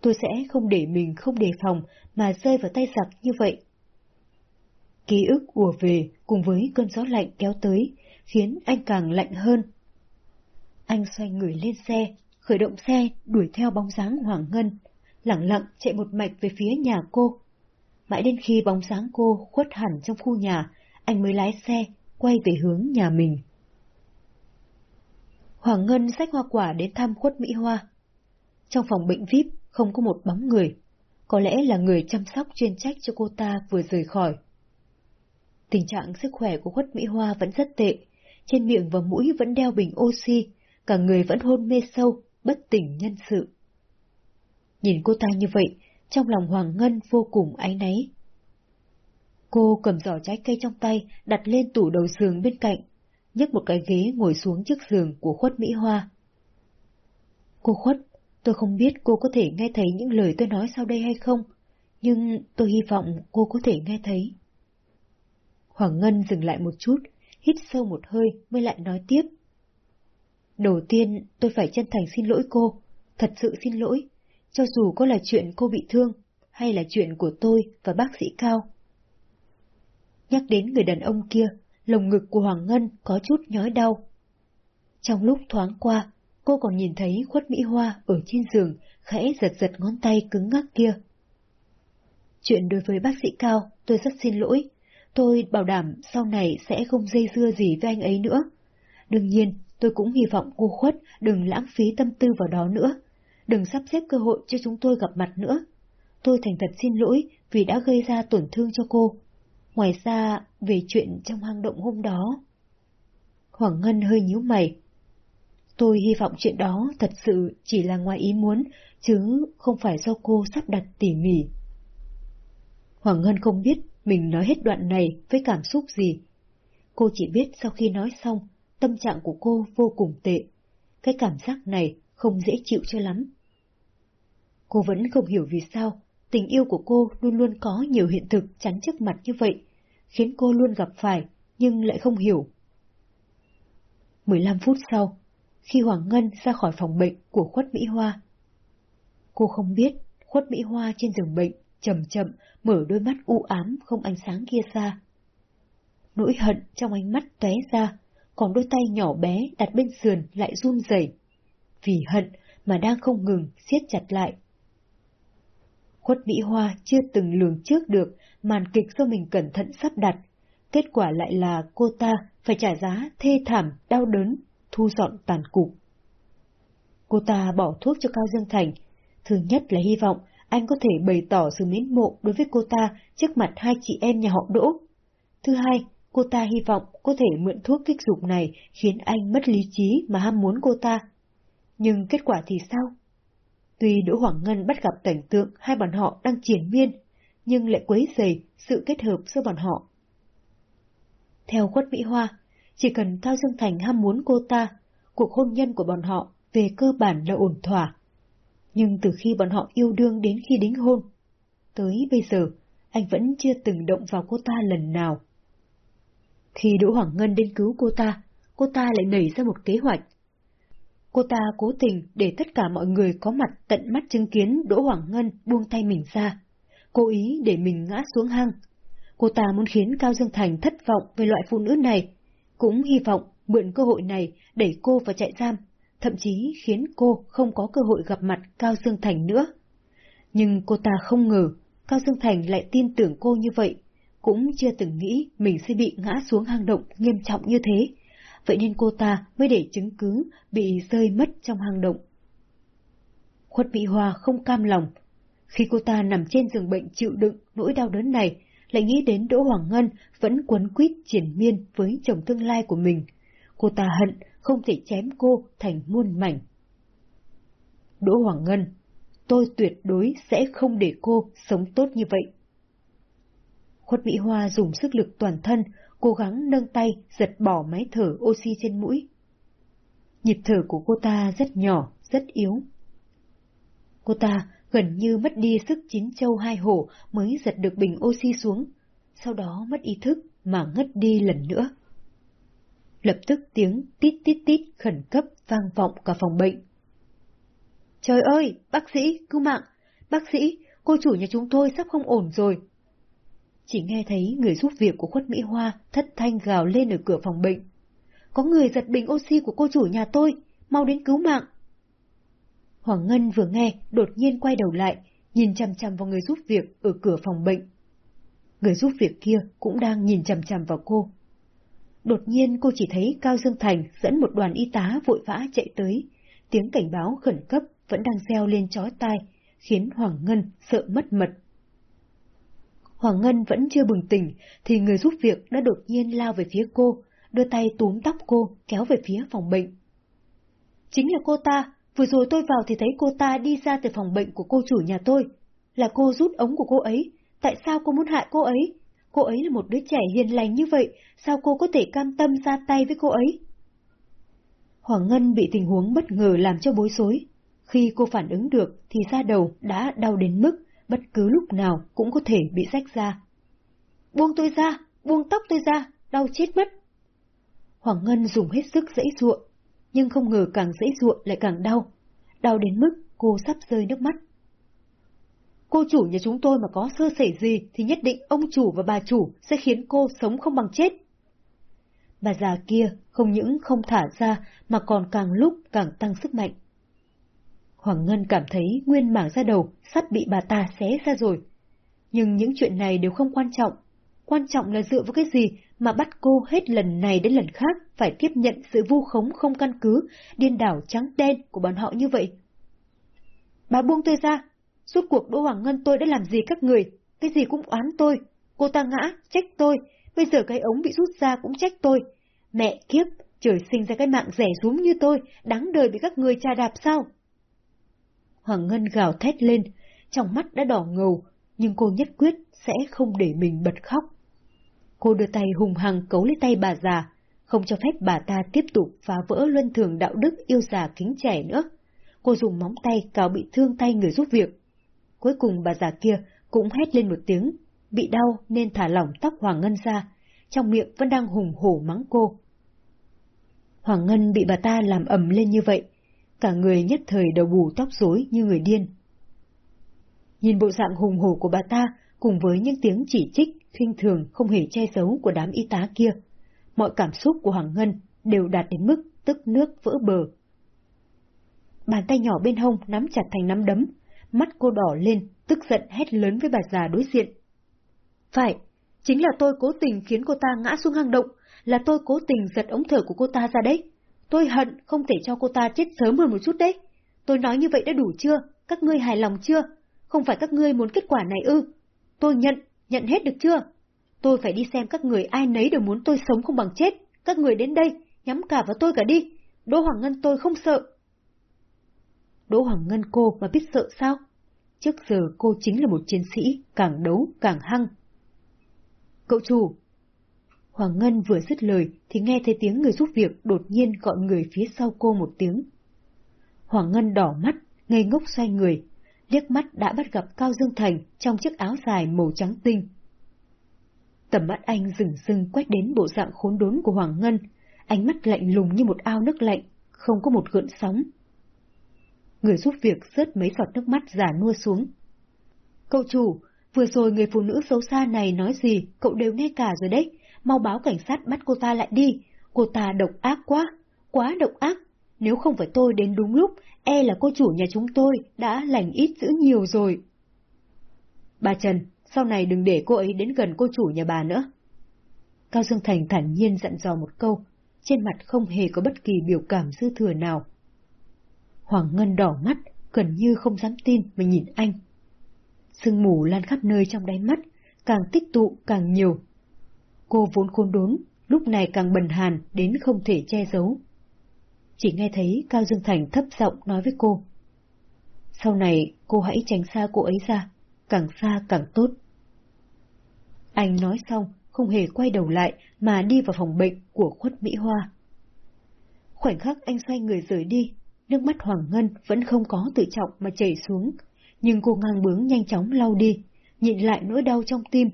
tôi sẽ không để mình không đề phòng mà rơi vào tay giặc như vậy. Ký ức ùa về cùng với cơn gió lạnh kéo tới, khiến anh càng lạnh hơn. Anh xoay người lên xe, khởi động xe đuổi theo bóng dáng Hoàng Ngân, lặng lặng chạy một mạch về phía nhà cô. Mãi đến khi bóng dáng cô khuất hẳn trong khu nhà, anh mới lái xe, quay về hướng nhà mình. Hoàng Ngân xách hoa quả đến thăm khuất Mỹ Hoa. Trong phòng bệnh VIP không có một bóng người, có lẽ là người chăm sóc chuyên trách cho cô ta vừa rời khỏi. Tình trạng sức khỏe của khuất Mỹ Hoa vẫn rất tệ, trên miệng và mũi vẫn đeo bình oxy, cả người vẫn hôn mê sâu, bất tỉnh nhân sự. Nhìn cô ta như vậy, trong lòng Hoàng Ngân vô cùng áy náy. Cô cầm giỏ trái cây trong tay, đặt lên tủ đầu giường bên cạnh, nhấc một cái ghế ngồi xuống trước giường của khuất Mỹ Hoa. Cô khuất, tôi không biết cô có thể nghe thấy những lời tôi nói sau đây hay không, nhưng tôi hy vọng cô có thể nghe thấy. Hoàng Ngân dừng lại một chút, hít sâu một hơi mới lại nói tiếp. Đầu tiên, tôi phải chân thành xin lỗi cô, thật sự xin lỗi, cho dù có là chuyện cô bị thương, hay là chuyện của tôi và bác sĩ Cao. Nhắc đến người đàn ông kia, lồng ngực của Hoàng Ngân có chút nhói đau. Trong lúc thoáng qua, cô còn nhìn thấy khuất Mỹ Hoa ở trên giường, khẽ giật giật ngón tay cứng ngắc kia. Chuyện đối với bác sĩ Cao, tôi rất xin lỗi, Tôi bảo đảm sau này sẽ không dây dưa gì với anh ấy nữa. Đương nhiên, tôi cũng hy vọng cô khuất đừng lãng phí tâm tư vào đó nữa. Đừng sắp xếp cơ hội cho chúng tôi gặp mặt nữa. Tôi thành thật xin lỗi vì đã gây ra tổn thương cho cô. Ngoài ra, về chuyện trong hang động hôm đó. Hoàng Ngân hơi nhíu mày. Tôi hy vọng chuyện đó thật sự chỉ là ngoài ý muốn, chứ không phải do cô sắp đặt tỉ mỉ. Hoàng Ngân không biết mình nói hết đoạn này với cảm xúc gì. Cô chỉ biết sau khi nói xong, tâm trạng của cô vô cùng tệ. Cái cảm giác này không dễ chịu cho lắm. Cô vẫn không hiểu vì sao tình yêu của cô luôn luôn có nhiều hiện thực chắn trước mặt như vậy, khiến cô luôn gặp phải, nhưng lại không hiểu. 15 phút sau, khi Hoàng Ngân ra khỏi phòng bệnh của khuất Mỹ Hoa. Cô không biết khuất Mỹ Hoa trên giường bệnh chậm chậm mở đôi mắt u ám không ánh sáng kia ra. Nỗi hận trong ánh mắt tóe ra, còn đôi tay nhỏ bé đặt bên sườn lại run rẩy. Vì hận mà đang không ngừng siết chặt lại. Khuất Mỹ Hoa chưa từng lường trước được màn kịch do mình cẩn thận sắp đặt. Kết quả lại là cô ta phải trả giá thê thảm, đau đớn, thu dọn tàn cục. Cô ta bỏ thuốc cho Cao Dương Thành. Thứ nhất là hy vọng anh có thể bày tỏ sự mến mộ đối với cô ta trước mặt hai chị em nhà họ Đỗ. Thứ hai, cô ta hy vọng có thể mượn thuốc kích dục này khiến anh mất lý trí mà ham muốn cô ta. Nhưng kết quả thì sao? Tuy Đỗ Hoàng Ngân bắt gặp cảnh tượng hai bọn họ đang triển miên, nhưng lại quấy rầy sự kết hợp giữa bọn họ. Theo Quất Mỹ Hoa, chỉ cần Cao Dương Thành ham muốn cô ta, cuộc hôn nhân của bọn họ về cơ bản là ổn thỏa. Nhưng từ khi bọn họ yêu đương đến khi đính hôn, tới bây giờ, anh vẫn chưa từng động vào cô ta lần nào. Khi Đỗ Hoàng Ngân đến cứu cô ta, cô ta lại nảy ra một kế hoạch. Cô ta cố tình để tất cả mọi người có mặt tận mắt chứng kiến Đỗ Hoàng Ngân buông tay mình ra, cố ý để mình ngã xuống hang. Cô ta muốn khiến Cao Dương Thành thất vọng về loại phụ nữ này, cũng hy vọng mượn cơ hội này đẩy cô vào trại giam, thậm chí khiến cô không có cơ hội gặp mặt Cao Dương Thành nữa. Nhưng cô ta không ngờ Cao Dương Thành lại tin tưởng cô như vậy, cũng chưa từng nghĩ mình sẽ bị ngã xuống hang động nghiêm trọng như thế, vậy nên cô ta mới để chứng cứ bị rơi mất trong hang động. Khuất Mỹ Hoa không cam lòng. Khi cô ta nằm trên giường bệnh chịu đựng nỗi đau đớn này, lại nghĩ đến Đỗ Hoàng Ngân vẫn quấn quýt triển miên với chồng tương lai của mình. Cô ta hận không thể chém cô thành muôn mảnh. Đỗ Hoàng Ngân, tôi tuyệt đối sẽ không để cô sống tốt như vậy. Khuất Mỹ Hoa dùng sức lực toàn thân, cố gắng nâng tay giật bỏ máy thở oxy trên mũi. Nhịp thở của cô ta rất nhỏ, rất yếu. Cô ta gần như mất đi sức chín châu hai hổ mới giật được bình oxy xuống, sau đó mất ý thức mà ngất đi lần nữa. Lập tức tiếng tít tít tít khẩn cấp vang vọng cả phòng bệnh. Trời ơi, bác sĩ, cứu mạng, bác sĩ, cô chủ nhà chúng tôi sắp không ổn rồi. Chỉ nghe thấy người giúp việc của khuất Mỹ Hoa thất thanh gào lên ở cửa phòng bệnh. Có người giật bình oxy của cô chủ nhà tôi, mau đến cứu mạng. Hoàng Ngân vừa nghe, đột nhiên quay đầu lại, nhìn chằm chằm vào người giúp việc ở cửa phòng bệnh. Người giúp việc kia cũng đang nhìn chằm chằm vào cô. Đột nhiên cô chỉ thấy Cao Dương Thành dẫn một đoàn y tá vội vã chạy tới, tiếng cảnh báo khẩn cấp vẫn đang reo lên chói tai, khiến Hoàng Ngân sợ mất mật. Hoàng Ngân vẫn chưa bừng tỉnh, thì người giúp việc đã đột nhiên lao về phía cô, đưa tay túm tóc cô, kéo về phía phòng bệnh. Chính là cô ta, Vừa rồi tôi vào thì thấy cô ta đi ra từ phòng bệnh của cô chủ nhà tôi. Là cô rút ống của cô ấy. Tại sao cô muốn hại cô ấy? Cô ấy là một đứa trẻ hiền lành như vậy, sao cô có thể cam tâm ra tay với cô ấy? Hoàng Ngân bị tình huống bất ngờ làm cho bối rối. Khi cô phản ứng được thì da đầu đã đau đến mức bất cứ lúc nào cũng có thể bị rách ra. Buông tôi ra, buông tóc tôi ra, đau chết mất. Hoàng Ngân dùng hết sức dãy ruộng, nhưng không ngờ càng dễ ruộng lại càng đau. Đau đến mức cô sắp rơi nước mắt. Cô chủ nhà chúng tôi mà có sơ sẩy gì thì nhất định ông chủ và bà chủ sẽ khiến cô sống không bằng chết. Bà già kia không những không thả ra mà còn càng lúc càng tăng sức mạnh. Hoàng Ngân cảm thấy nguyên mảng ra đầu sắp bị bà ta xé ra rồi. Nhưng những chuyện này đều không quan trọng. Quan trọng là dựa vào cái gì mà bắt cô hết lần này đến lần khác phải tiếp nhận sự vu khống không căn cứ, điên đảo trắng đen của bọn họ như vậy. Bà buông tôi ra, suốt cuộc Đỗ Hoàng Ngân tôi đã làm gì các người, cái gì cũng oán tôi, cô ta ngã, trách tôi, bây giờ cái ống bị rút ra cũng trách tôi. Mẹ kiếp, trời sinh ra cái mạng rẻ rúm như tôi, đáng đời bị các người tra đạp sao? Hoàng Ngân gào thét lên, trong mắt đã đỏ ngầu, nhưng cô nhất quyết sẽ không để mình bật khóc. Cô đưa tay hùng hằng cấu lấy tay bà già, không cho phép bà ta tiếp tục phá vỡ luân thường đạo đức yêu già kính trẻ nữa. Cô dùng móng tay cào bị thương tay người giúp việc. Cuối cùng bà già kia cũng hét lên một tiếng, bị đau nên thả lỏng tóc Hoàng Ngân ra, trong miệng vẫn đang hùng hổ mắng cô. Hoàng Ngân bị bà ta làm ầm lên như vậy, cả người nhất thời đầu bù tóc rối như người điên. Nhìn bộ dạng hùng hổ của bà ta, cùng với những tiếng chỉ trích, khinh thường không hề che giấu của đám y tá kia, mọi cảm xúc của Hoàng Ngân đều đạt đến mức tức nước vỡ bờ. Bàn tay nhỏ bên hông nắm chặt thành nắm đấm, mắt cô đỏ lên, tức giận hét lớn với bà già đối diện. Phải, chính là tôi cố tình khiến cô ta ngã xuống hang động, là tôi cố tình giật ống thở của cô ta ra đấy. Tôi hận không thể cho cô ta chết sớm hơn một chút đấy. Tôi nói như vậy đã đủ chưa? Các ngươi hài lòng chưa? Không phải các ngươi muốn kết quả này ư? Tôi nhận, nhận hết được chưa? Tôi phải đi xem các người ai nấy đều muốn tôi sống không bằng chết. Các người đến đây, nhắm cả vào tôi cả đi. Đỗ Hoàng Ngân tôi không sợ. Đỗ Hoàng Ngân cô mà biết sợ sao? Trước giờ cô chính là một chiến sĩ, càng đấu càng hăng. Cậu chủ! Hoàng Ngân vừa dứt lời thì nghe thấy tiếng người giúp việc đột nhiên gọi người phía sau cô một tiếng. Hoàng Ngân đỏ mắt, ngây ngốc xoay người, liếc mắt đã bắt gặp Cao Dương Thành trong chiếc áo dài màu trắng tinh. Tầm mắt anh rừng rừng quét đến bộ dạng khốn đốn của Hoàng Ngân, ánh mắt lạnh lùng như một ao nước lạnh, không có một gợn sóng. Người giúp việc rớt mấy giọt nước mắt giả nua xuống. Cậu chủ, vừa rồi người phụ nữ xấu xa này nói gì, cậu đều nghe cả rồi đấy, mau báo cảnh sát bắt cô ta lại đi, cô ta độc ác quá, quá độc ác. Nếu không phải tôi đến đúng lúc, e là cô chủ nhà chúng tôi đã lành ít dữ nhiều rồi. Bà Trần, sau này đừng để cô ấy đến gần cô chủ nhà bà nữa. Cao Dương Thành thản nhiên dặn dò một câu, trên mặt không hề có bất kỳ biểu cảm dư thừa nào. Hoàng Ngân đỏ mắt, gần như không dám tin mà nhìn anh. Sương mù lan khắp nơi trong đáy mắt, càng tích tụ càng nhiều. Cô vốn khôn đốn, lúc này càng bần hàn đến không thể che giấu. Chỉ nghe thấy Cao Dương Thành thấp giọng nói với cô. Sau này cô hãy tránh xa cô ấy ra, càng xa càng tốt. Anh nói xong, không hề quay đầu lại mà đi vào phòng bệnh của khuất Mỹ Hoa. Khoảnh khắc anh xoay người rời đi, nước mắt Hoàng Ngân vẫn không có tự trọng mà chảy xuống, nhưng cô ngang bướng nhanh chóng lau đi, nhịn lại nỗi đau trong tim,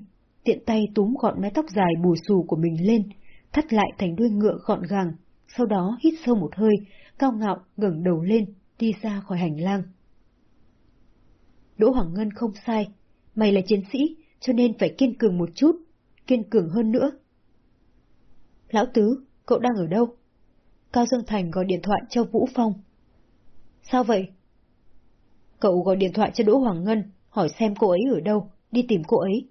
tiện tay túm gọn mái tóc dài bù xù của mình lên, thắt lại thành đuôi ngựa gọn gàng, sau đó hít sâu một hơi, cao ngạo ngẩng đầu lên, đi ra khỏi hành lang. Đỗ Hoàng Ngân không sai, mày là chiến sĩ, cho nên phải kiên cường một chút, kiên cường hơn nữa. Lão Tứ, cậu đang ở đâu? Cao Dương Thành gọi điện thoại cho Vũ Phong. Sao vậy? Cậu gọi điện thoại cho Đỗ Hoàng Ngân, hỏi xem cô ấy ở đâu, đi tìm cô ấy.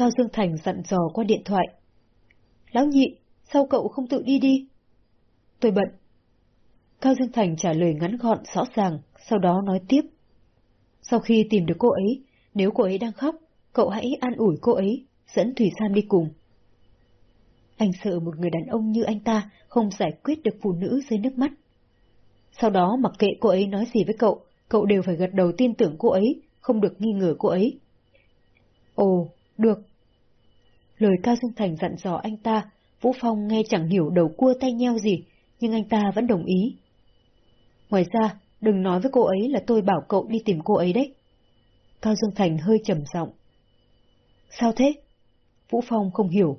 Cao Dương Thành dặn dò qua điện thoại. Lão nhị, sao cậu không tự đi đi? Tôi bận. Cao Dương Thành trả lời ngắn gọn rõ ràng, sau đó nói tiếp. Sau khi tìm được cô ấy, nếu cô ấy đang khóc, cậu hãy an ủi cô ấy, dẫn Thủy Sam đi cùng. Anh sợ một người đàn ông như anh ta không giải quyết được phụ nữ dưới nước mắt. Sau đó mặc kệ cô ấy nói gì với cậu, cậu đều phải gật đầu tin tưởng cô ấy, không được nghi ngờ cô ấy. Ồ, được. Lời Cao Dương Thành dặn dò anh ta, Vũ Phong nghe chẳng hiểu đầu cua tay nheo gì, nhưng anh ta vẫn đồng ý. Ngoài ra, đừng nói với cô ấy là tôi bảo cậu đi tìm cô ấy đấy. Cao Dương Thành hơi trầm giọng. Sao thế? Vũ Phong không hiểu.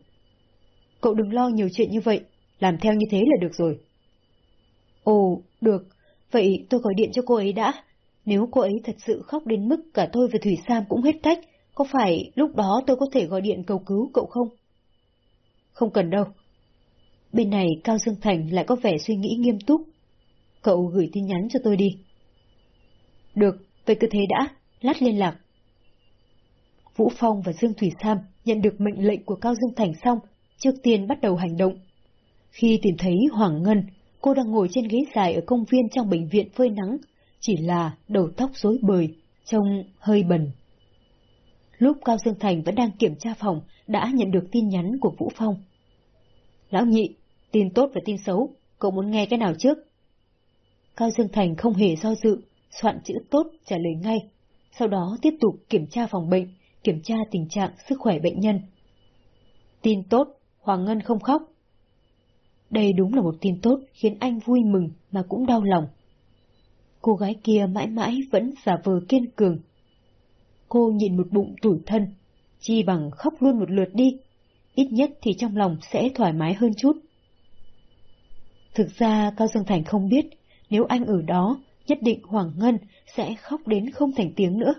Cậu đừng lo nhiều chuyện như vậy, làm theo như thế là được rồi. Ồ, được, vậy tôi gọi điện cho cô ấy đã. Nếu cô ấy thật sự khóc đến mức cả tôi và Thủy Sam cũng hết cách, có phải lúc đó tôi có thể gọi điện cầu cứu cậu không? Không cần đâu. Bên này Cao Dương Thành lại có vẻ suy nghĩ nghiêm túc. Cậu gửi tin nhắn cho tôi đi. Được, vậy cứ thế đã, lát liên lạc. Vũ Phong và Dương Thủy Sam nhận được mệnh lệnh của Cao Dương Thành xong, trước tiên bắt đầu hành động. Khi tìm thấy Hoàng Ngân, cô đang ngồi trên ghế dài ở công viên trong bệnh viện phơi nắng, chỉ là đầu tóc rối bời, trông hơi bẩn lúc Cao Dương Thành vẫn đang kiểm tra phòng, đã nhận được tin nhắn của Vũ Phong. Lão nhị, tin tốt và tin xấu, cậu muốn nghe cái nào trước? Cao Dương Thành không hề do dự, soạn chữ tốt trả lời ngay, sau đó tiếp tục kiểm tra phòng bệnh, kiểm tra tình trạng sức khỏe bệnh nhân. Tin tốt, Hoàng Ngân không khóc. Đây đúng là một tin tốt khiến anh vui mừng mà cũng đau lòng. Cô gái kia mãi mãi vẫn giả vờ kiên cường. Cô nhìn một bụng tủi thân, chi bằng khóc luôn một lượt đi, ít nhất thì trong lòng sẽ thoải mái hơn chút. Thực ra Cao Dương Thành không biết, nếu anh ở đó, nhất định Hoàng Ngân sẽ khóc đến không thành tiếng nữa.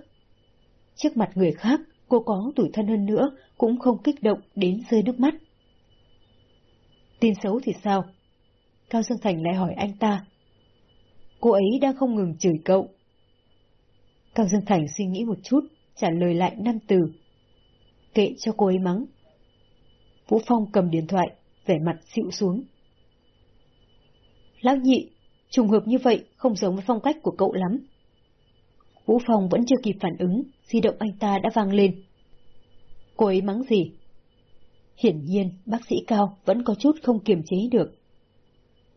Trước mặt người khác, cô có tủi thân hơn nữa, cũng không kích động đến rơi nước mắt. Tin xấu thì sao? Cao Dương Thành lại hỏi anh ta. Cô ấy đang không ngừng chửi cậu. Cao Dương Thành suy nghĩ một chút, trả lời lại năm từ. Kệ cho cô ấy mắng. Vũ Phong cầm điện thoại, vẻ mặt xịu xuống. Lão nhị, trùng hợp như vậy không giống với phong cách của cậu lắm. Vũ Phong vẫn chưa kịp phản ứng, di động anh ta đã vang lên. Cô ấy mắng gì? Hiển nhiên, bác sĩ Cao vẫn có chút không kiềm chế được.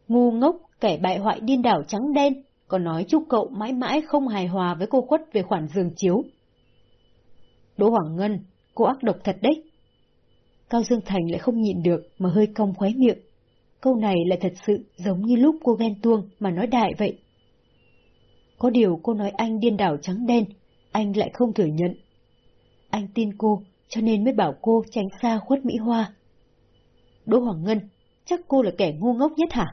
Ngu ngốc, kẻ bại hoại điên đảo trắng đen, còn nói chúc cậu mãi mãi không hài hòa với cô khuất về khoản giường chiếu. Đỗ Hoàng Ngân, cô ác độc thật đấy. Cao Dương Thành lại không nhịn được mà hơi cong khóe miệng. Câu này lại thật sự giống như lúc cô ghen tuông mà nói đại vậy. Có điều cô nói anh điên đảo trắng đen, anh lại không thừa nhận. Anh tin cô, cho nên mới bảo cô tránh xa khuất Mỹ Hoa. Đỗ Hoàng Ngân, chắc cô là kẻ ngu ngốc nhất hả?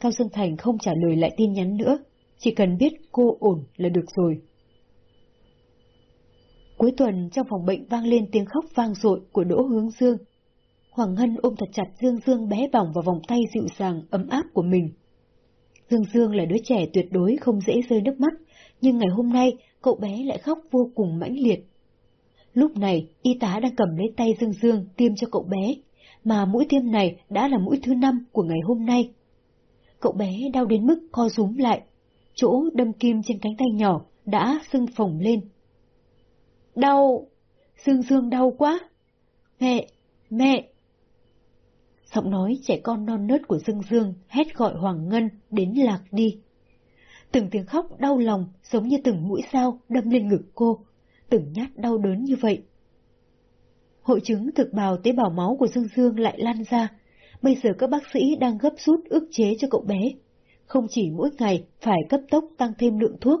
Cao Dương Thành không trả lời lại tin nhắn nữa, chỉ cần biết cô ổn là được rồi. Cuối tuần trong phòng bệnh vang lên tiếng khóc vang dội của Đỗ Hướng Dương. Hoàng Ngân ôm thật chặt Dương Dương bé bỏng vào vòng tay dịu dàng, ấm áp của mình. Dương Dương là đứa trẻ tuyệt đối không dễ rơi nước mắt, nhưng ngày hôm nay cậu bé lại khóc vô cùng mãnh liệt. Lúc này, y tá đang cầm lấy tay Dương Dương tiêm cho cậu bé, mà mũi tiêm này đã là mũi thứ năm của ngày hôm nay. Cậu bé đau đến mức co rúm lại, chỗ đâm kim trên cánh tay nhỏ đã sưng phồng lên. Đau! Dương Dương đau quá! Mẹ! Mẹ! Giọng nói trẻ con non nớt của Dương Dương hét gọi Hoàng Ngân đến lạc đi. Từng tiếng khóc đau lòng giống như từng mũi sao đâm lên ngực cô, từng nhát đau đớn như vậy. Hội chứng thực bào tế bào máu của Dương Dương lại lan ra, bây giờ các bác sĩ đang gấp rút ức chế cho cậu bé. Không chỉ mỗi ngày phải cấp tốc tăng thêm lượng thuốc,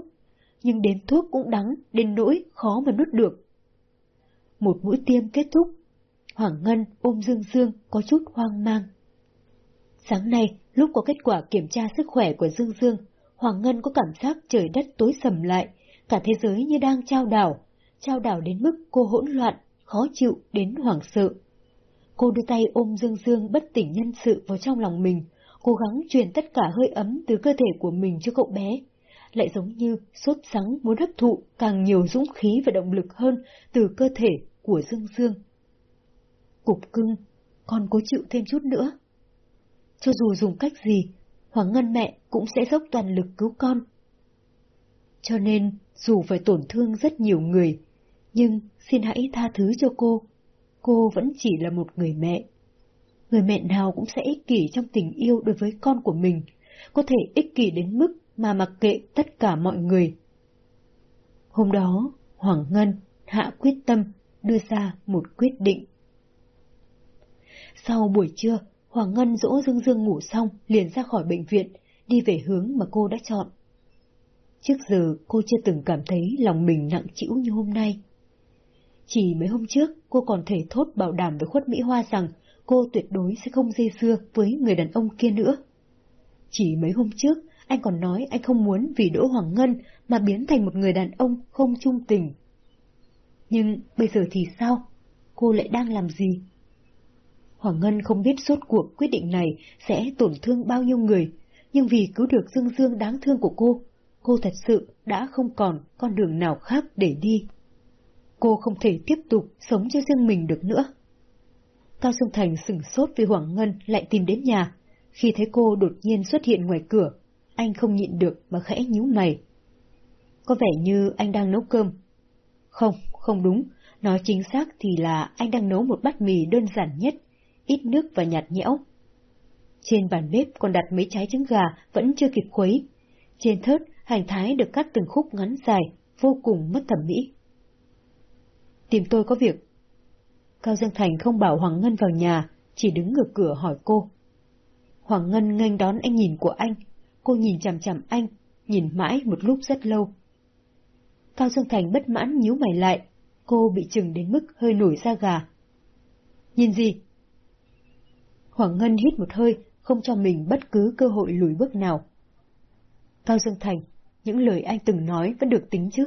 nhưng đến thuốc cũng đắng, đến nỗi khó mà nuốt được. Một mũi tiêm kết thúc, Hoàng Ngân ôm Dương Dương có chút hoang mang. Sáng nay, lúc có kết quả kiểm tra sức khỏe của Dương Dương, Hoàng Ngân có cảm giác trời đất tối sầm lại, cả thế giới như đang trao đảo, trao đảo đến mức cô hỗn loạn, khó chịu đến hoảng sợ. Cô đưa tay ôm Dương Dương bất tỉnh nhân sự vào trong lòng mình, cố gắng truyền tất cả hơi ấm từ cơ thể của mình cho cậu bé. Lại giống như sốt sắng muốn hấp thụ càng nhiều dũng khí và động lực hơn từ cơ thể của Dương Dương. Cục cưng, con cố chịu thêm chút nữa. Cho dù dùng cách gì, Hoàng Ngân mẹ cũng sẽ dốc toàn lực cứu con. Cho nên, dù phải tổn thương rất nhiều người, nhưng xin hãy tha thứ cho cô. Cô vẫn chỉ là một người mẹ. Người mẹ nào cũng sẽ ích kỷ trong tình yêu đối với con của mình, có thể ích kỷ đến mức mà mặc kệ tất cả mọi người. Hôm đó, Hoàng Ngân hạ quyết tâm đưa ra một quyết định. Sau buổi trưa, Hoàng Ngân dỗ Dương Dương ngủ xong liền ra khỏi bệnh viện, đi về hướng mà cô đã chọn. Trước giờ cô chưa từng cảm thấy lòng mình nặng chịu như hôm nay. Chỉ mấy hôm trước, cô còn thể thốt bảo đảm với khuất Mỹ Hoa rằng cô tuyệt đối sẽ không dây dưa với người đàn ông kia nữa. Chỉ mấy hôm trước, anh còn nói anh không muốn vì Đỗ Hoàng Ngân mà biến thành một người đàn ông không trung tình. Nhưng bây giờ thì sao? Cô lại đang làm gì? Hoàng Ngân không biết suốt cuộc quyết định này sẽ tổn thương bao nhiêu người, nhưng vì cứu được Dương Dương đáng thương của cô, cô thật sự đã không còn con đường nào khác để đi. Cô không thể tiếp tục sống cho riêng mình được nữa. Cao Dương Thành sửng sốt vì Hoàng Ngân lại tìm đến nhà. Khi thấy cô đột nhiên xuất hiện ngoài cửa, anh không nhịn được mà khẽ nhíu mày. Có vẻ như anh đang nấu cơm. Không, không đúng, nói chính xác thì là anh đang nấu một bát mì đơn giản nhất, ít nước và nhạt nhẽo. Trên bàn bếp còn đặt mấy trái trứng gà vẫn chưa kịp khuấy. Trên thớt, hành thái được cắt từng khúc ngắn dài, vô cùng mất thẩm mỹ. Tìm tôi có việc. Cao Dương Thành không bảo Hoàng Ngân vào nhà, chỉ đứng ngược cửa hỏi cô. Hoàng Ngân nghênh đón anh nhìn của anh, cô nhìn chằm chằm anh, nhìn mãi một lúc rất lâu. Cao Dương Thành bất mãn nhíu mày lại, cô bị chừng đến mức hơi nổi da gà. Nhìn gì? Hoàng Ngân hít một hơi, không cho mình bất cứ cơ hội lùi bước nào. Cao Dương Thành, những lời anh từng nói vẫn được tính chứ?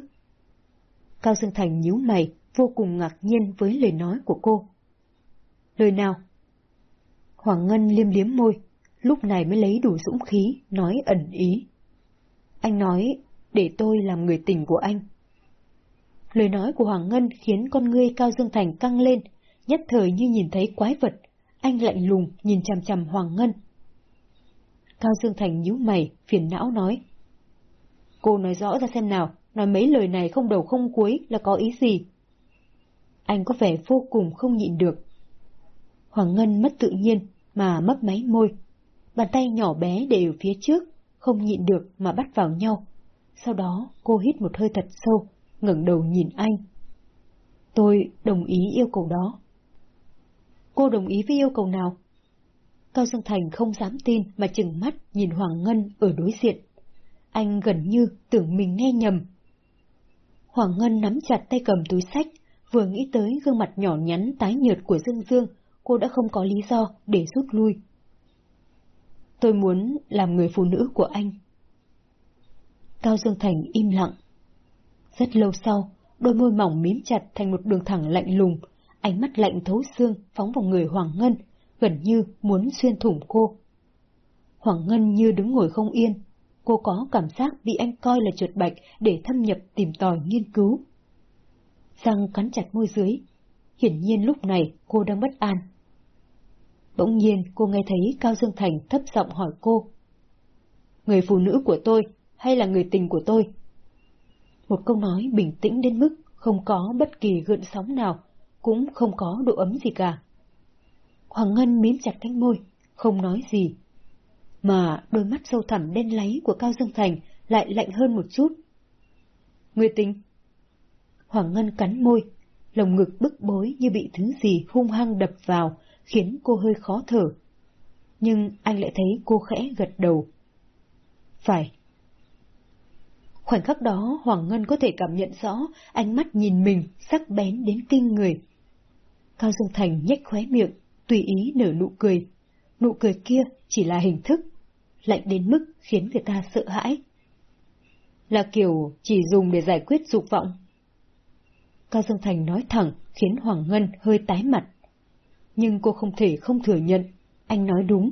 Cao Dương Thành nhíu mày, vô cùng ngạc nhiên với lời nói của cô. Lời nào? Hoàng Ngân liêm liếm môi, lúc này mới lấy đủ dũng khí, nói ẩn ý. Anh nói, để tôi làm người tình của anh. Lời nói của Hoàng Ngân khiến con ngươi Cao Dương Thành căng lên, nhất thời như nhìn thấy quái vật, anh lạnh lùng nhìn chằm chằm Hoàng Ngân. Cao Dương Thành nhíu mày, phiền não nói. Cô nói rõ ra xem nào, nói mấy lời này không đầu không cuối là có ý gì? Anh có vẻ vô cùng không nhịn được. Hoàng Ngân mất tự nhiên mà mấp máy môi. Bàn tay nhỏ bé đều phía trước, không nhịn được mà bắt vào nhau. Sau đó cô hít một hơi thật sâu, ngẩng đầu nhìn anh. Tôi đồng ý yêu cầu đó. Cô đồng ý với yêu cầu nào? Cao Dương Thành không dám tin mà chừng mắt nhìn Hoàng Ngân ở đối diện. Anh gần như tưởng mình nghe nhầm. Hoàng Ngân nắm chặt tay cầm túi sách, vừa nghĩ tới gương mặt nhỏ nhắn tái nhợt của Dương Dương, cô đã không có lý do để rút lui. Tôi muốn làm người phụ nữ của anh. Cao Dương Thành im lặng. Rất lâu sau, đôi môi mỏng mím chặt thành một đường thẳng lạnh lùng, ánh mắt lạnh thấu xương phóng vào người Hoàng Ngân, gần như muốn xuyên thủng cô. Hoàng Ngân như đứng ngồi không yên, cô có cảm giác bị anh coi là chuột bạch để thâm nhập tìm tòi nghiên cứu. Răng cắn chặt môi dưới, hiển nhiên lúc này cô đang bất an. Bỗng nhiên cô nghe thấy Cao Dương Thành thấp giọng hỏi cô. Người phụ nữ của tôi hay là người tình của tôi? Một câu nói bình tĩnh đến mức không có bất kỳ gợn sóng nào, cũng không có độ ấm gì cả. Hoàng Ngân miếm chặt cánh môi, không nói gì. Mà đôi mắt sâu thẳm đen láy của Cao Dương Thành lại lạnh hơn một chút. Người tình. Hoàng Ngân cắn môi, lồng ngực bức bối như bị thứ gì hung hăng đập vào, khiến cô hơi khó thở. Nhưng anh lại thấy cô khẽ gật đầu. Phải. Khoảnh khắc đó Hoàng Ngân có thể cảm nhận rõ ánh mắt nhìn mình sắc bén đến kinh người. Cao Dương Thành nhếch khóe miệng, tùy ý nở nụ cười. Nụ cười kia chỉ là hình thức, lạnh đến mức khiến người ta sợ hãi. Là kiểu chỉ dùng để giải quyết dục vọng. Cao Dương Thành nói thẳng khiến Hoàng Ngân hơi tái mặt. Nhưng cô không thể không thừa nhận, anh nói đúng.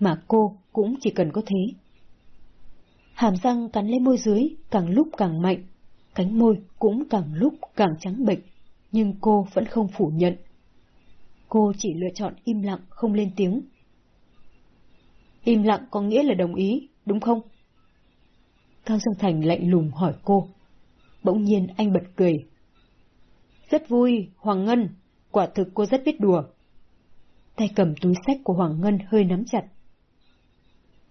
Mà cô cũng chỉ cần có thế. Hàm răng cắn lấy môi dưới, càng lúc càng mạnh, cánh môi cũng càng lúc càng trắng bệch, nhưng cô vẫn không phủ nhận. Cô chỉ lựa chọn im lặng không lên tiếng. Im lặng có nghĩa là đồng ý, đúng không? Cao Dương Thành lạnh lùng hỏi cô. Bỗng nhiên anh bật cười. Rất vui, Hoàng Ngân, quả thực cô rất biết đùa. Tay cầm túi sách của Hoàng Ngân hơi nắm chặt.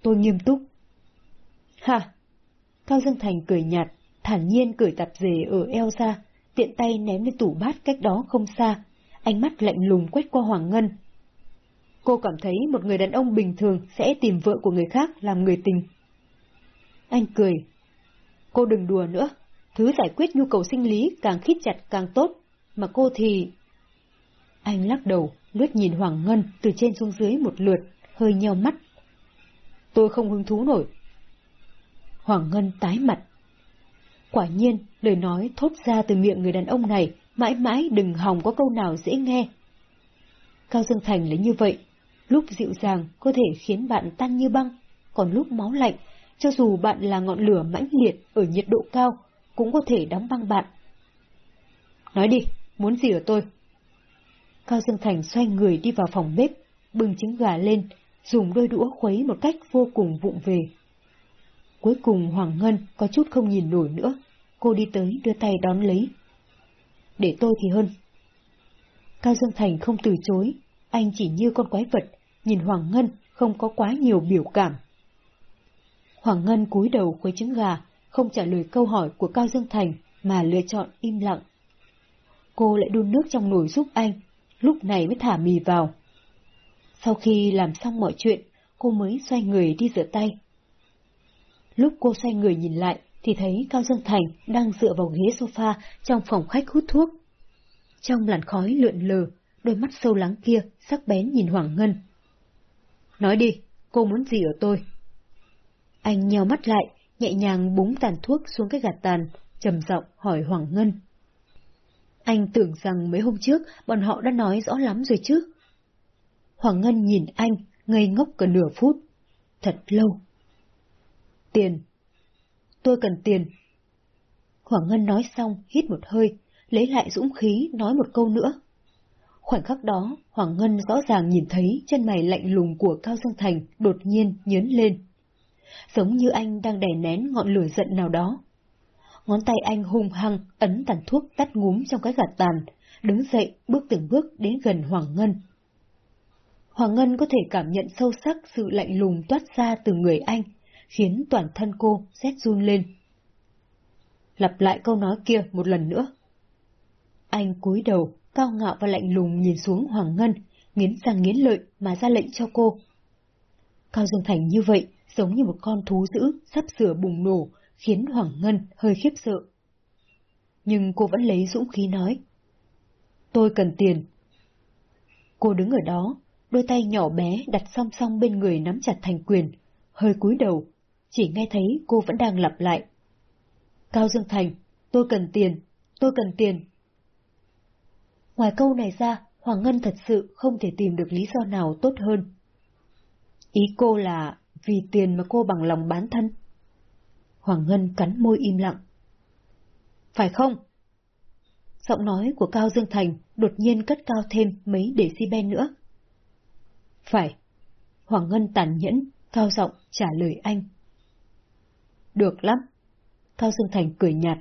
Tôi nghiêm túc. Ha! Cao Dương Thành cười nhạt, thản nhiên cởi tạp dề ở eo ra, tiện tay ném lên tủ bát cách đó không xa, ánh mắt lạnh lùng quét qua Hoàng Ngân. Cô cảm thấy một người đàn ông bình thường sẽ tìm vợ của người khác làm người tình. Anh cười. Cô đừng đùa nữa, thứ giải quyết nhu cầu sinh lý càng khít chặt càng tốt, mà cô thì... Anh lắc đầu, lướt nhìn Hoàng Ngân từ trên xuống dưới một lượt, hơi nheo mắt. Tôi không hứng thú nổi. Hoàng Ngân tái mặt. Quả nhiên, lời nói thốt ra từ miệng người đàn ông này mãi mãi đừng hòng có câu nào dễ nghe. Cao Dương Thành là như vậy, lúc dịu dàng có thể khiến bạn tan như băng, còn lúc máu lạnh, cho dù bạn là ngọn lửa mãnh liệt ở nhiệt độ cao, cũng có thể đóng băng bạn. Nói đi, muốn gì ở tôi? Cao Dương Thành xoay người đi vào phòng bếp, bưng trứng gà lên, dùng đôi đũa khuấy một cách vô cùng vụng về. Cuối cùng Hoàng Ngân có chút không nhìn nổi nữa, cô đi tới đưa tay đón lấy. để tôi thì hơn. Cao Dương Thành không từ chối, anh chỉ như con quái vật, nhìn Hoàng Ngân không có quá nhiều biểu cảm. Hoàng Ngân cúi đầu khuấy trứng gà, không trả lời câu hỏi của Cao Dương Thành mà lựa chọn im lặng. Cô lại đun nước trong nồi giúp anh, lúc này mới thả mì vào. Sau khi làm xong mọi chuyện, cô mới xoay người đi rửa tay. Lúc cô xoay người nhìn lại, thì thấy Cao Dương Thành đang dựa vào ghế sofa trong phòng khách hút thuốc. Trong làn khói lượn lờ, đôi mắt sâu lắng kia sắc bén nhìn Hoàng Ngân. Nói đi, cô muốn gì ở tôi? Anh nheo mắt lại, nhẹ nhàng búng tàn thuốc xuống cái gạt tàn, trầm giọng hỏi Hoàng Ngân. Anh tưởng rằng mấy hôm trước bọn họ đã nói rõ lắm rồi chứ. Hoàng Ngân nhìn anh, ngây ngốc cả nửa phút. Thật lâu. Tiền. Tôi cần tiền. Hoàng Ngân nói xong, hít một hơi, lấy lại dũng khí nói một câu nữa. Khoảnh khắc đó, Hoàng Ngân rõ ràng nhìn thấy chân mày lạnh lùng của Cao Dương Thành đột nhiên nhớn lên. Giống như anh đang đè nén ngọn lửa giận nào đó. Ngón tay anh hung hăng ấn tàn thuốc tắt ngúm trong cái gạt tàn, đứng dậy bước từng bước đến gần Hoàng Ngân. Hoàng Ngân có thể cảm nhận sâu sắc sự lạnh lùng toát ra từ người anh, khiến toàn thân cô rét run lên. Lặp lại câu nói kia một lần nữa. Anh cúi đầu, cao ngạo và lạnh lùng nhìn xuống Hoàng Ngân, nghiến răng nghiến lợi mà ra lệnh cho cô. Cao Dương Thành như vậy, giống như một con thú dữ sắp sửa bùng nổ, khiến Hoàng Ngân hơi khiếp sợ. Nhưng cô vẫn lấy dũng khí nói. Tôi cần tiền. Cô đứng ở đó, đôi tay nhỏ bé đặt song song bên người nắm chặt thành quyền, hơi cúi đầu, chỉ nghe thấy cô vẫn đang lặp lại. Cao Dương Thành, tôi cần tiền, tôi cần tiền. Ngoài câu này ra, Hoàng Ngân thật sự không thể tìm được lý do nào tốt hơn. Ý cô là vì tiền mà cô bằng lòng bán thân. Hoàng Ngân cắn môi im lặng. Phải không? Giọng nói của Cao Dương Thành đột nhiên cất cao thêm mấy decibel nữa. Phải. Hoàng Ngân tàn nhẫn, cao giọng trả lời anh. Được lắm. Cao Dương Thành cười nhạt.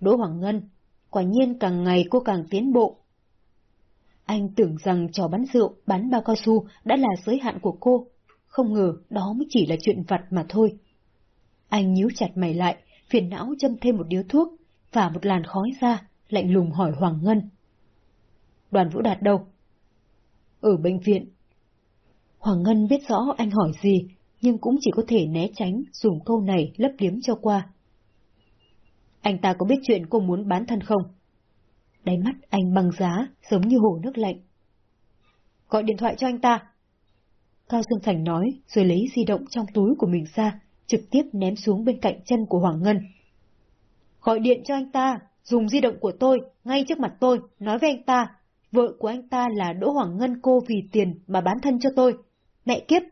Đỗ Hoàng Ngân, quả nhiên càng ngày cô càng tiến bộ. Anh tưởng rằng trò bắn rượu, bắn bao cao su đã là giới hạn của cô. Không ngờ đó mới chỉ là chuyện vặt mà thôi. Anh nhíu chặt mày lại, phiền não châm thêm một điếu thuốc, và một làn khói ra, lạnh lùng hỏi Hoàng Ngân. Đoàn Vũ Đạt đâu? Ở bệnh viện. Hoàng Ngân biết rõ anh hỏi gì, nhưng cũng chỉ có thể né tránh dùng câu này lấp liếm cho qua. Anh ta có biết chuyện cô muốn bán thân không? Đáy mắt anh băng giá, giống như hồ nước lạnh. Gọi điện thoại cho anh ta. Cao Dương Thành nói, rồi lấy di động trong túi của mình ra, trực tiếp ném xuống bên cạnh chân của Hoàng Ngân. Gọi điện cho anh ta, dùng di động của tôi, ngay trước mặt tôi, nói với anh ta, vợ của anh ta là Đỗ Hoàng Ngân cô vì tiền mà bán thân cho tôi. Mẹ kiếp,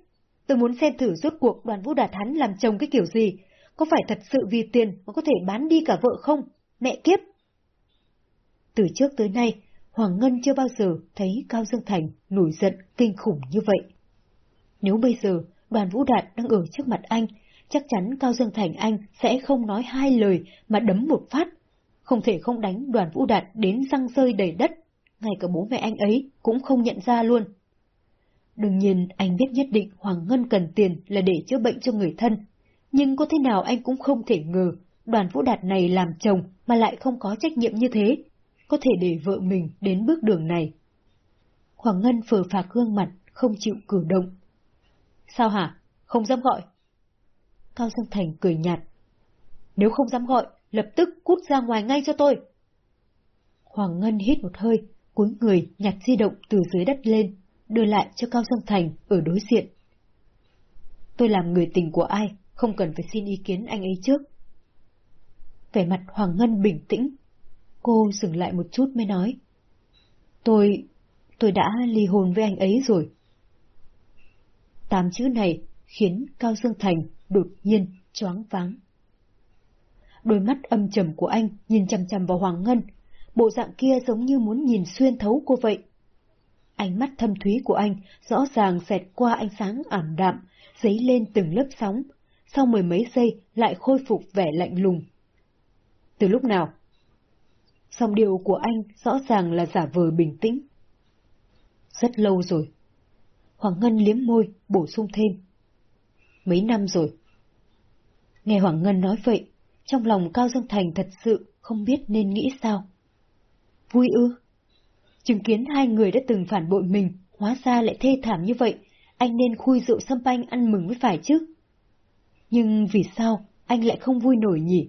tôi muốn xem thử rốt cuộc đoàn vũ đạt hắn làm chồng cái kiểu gì, có phải thật sự vì tiền mà có thể bán đi cả vợ không? Mẹ kiếp! Từ trước tới nay, Hoàng Ngân chưa bao giờ thấy Cao Dương Thành nổi giận kinh khủng như vậy. Nếu bây giờ đoàn Vũ Đạt đang ở trước mặt anh, chắc chắn Cao Dương Thành anh sẽ không nói hai lời mà đấm một phát. Không thể không đánh đoàn Vũ Đạt đến răng rơi đầy đất, ngay cả bố mẹ anh ấy cũng không nhận ra luôn. Đương nhiên anh biết nhất định Hoàng Ngân cần tiền là để chữa bệnh cho người thân, nhưng có thế nào anh cũng không thể ngờ đoàn Vũ Đạt này làm chồng mà lại không có trách nhiệm như thế, có thể để vợ mình đến bước đường này. Hoàng Ngân phờ phạc gương mặt, không chịu cử động. Sao hả? Không dám gọi. Cao Dương Thành cười nhạt. Nếu không dám gọi, lập tức cút ra ngoài ngay cho tôi. Hoàng Ngân hít một hơi, cúi người nhặt di động từ dưới đất lên, đưa lại cho Cao Dương Thành ở đối diện. Tôi làm người tình của ai, không cần phải xin ý kiến anh ấy trước. Vẻ mặt Hoàng Ngân bình tĩnh, cô dừng lại một chút mới nói. Tôi, tôi đã ly hôn với anh ấy rồi. Tám chữ này khiến Cao Dương Thành đột nhiên choáng váng. Đôi mắt âm trầm của anh nhìn chằm chằm vào Hoàng Ngân, bộ dạng kia giống như muốn nhìn xuyên thấu cô vậy. Ánh mắt thâm thúy của anh rõ ràng xẹt qua ánh sáng ảm đạm, dấy lên từng lớp sóng, sau mười mấy giây lại khôi phục vẻ lạnh lùng. Từ lúc nào? song điều của anh rõ ràng là giả vờ bình tĩnh. Rất lâu rồi. Hoàng Ngân liếm môi, bổ sung thêm. Mấy năm rồi. Nghe Hoàng Ngân nói vậy, trong lòng Cao Dương Thành thật sự không biết nên nghĩ sao. Vui ư? Chứng kiến hai người đã từng phản bội mình, hóa ra lại thê thảm như vậy, anh nên khui rượu sâm panh ăn mừng mới phải chứ. Nhưng vì sao anh lại không vui nổi nhỉ?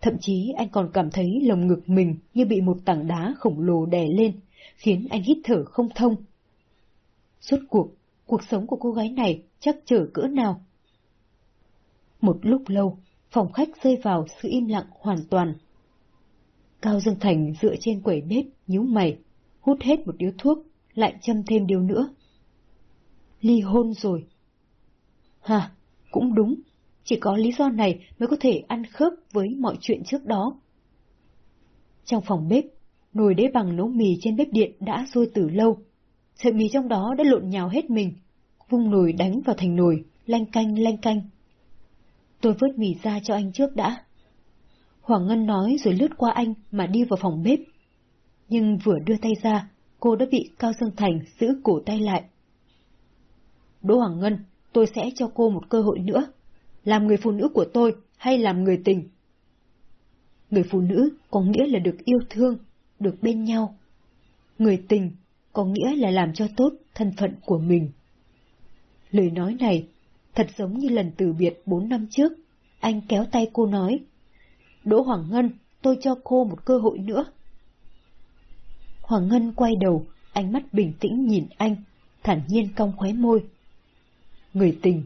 Thậm chí anh còn cảm thấy lồng ngực mình như bị một tảng đá khổng lồ đè lên, khiến anh hít thở không thông. Suốt cuộc, cuộc sống của cô gái này chắc chở cỡ nào? Một lúc lâu, phòng khách rơi vào sự im lặng hoàn toàn. Cao Dương Thành dựa trên quầy bếp, nhíu mày, hút hết một điếu thuốc, lại châm thêm điếu nữa. Ly hôn rồi. Hà, cũng đúng, chỉ có lý do này mới có thể ăn khớp với mọi chuyện trước đó. Trong phòng bếp, nồi đế bằng nấu mì trên bếp điện đã sôi từ lâu. Sợi mì trong đó đã lộn nhào hết mình, vung nồi đánh vào thành nồi, lanh canh lanh canh. Tôi vớt mì ra cho anh trước đã. Hoàng Ngân nói rồi lướt qua anh mà đi vào phòng bếp. Nhưng vừa đưa tay ra, cô đã bị Cao Dương Thành giữ cổ tay lại. Đỗ Hoàng Ngân, tôi sẽ cho cô một cơ hội nữa. Làm người phụ nữ của tôi hay làm người tình? Người phụ nữ có nghĩa là được yêu thương, được bên nhau. Người tình có nghĩa là làm cho tốt thân phận của mình. Lời nói này thật giống như lần từ biệt bốn năm trước, anh kéo tay cô nói. Đỗ Hoàng Ngân, tôi cho cô một cơ hội nữa. Hoàng Ngân quay đầu, ánh mắt bình tĩnh nhìn anh, thản nhiên cong khóe môi. Người tình.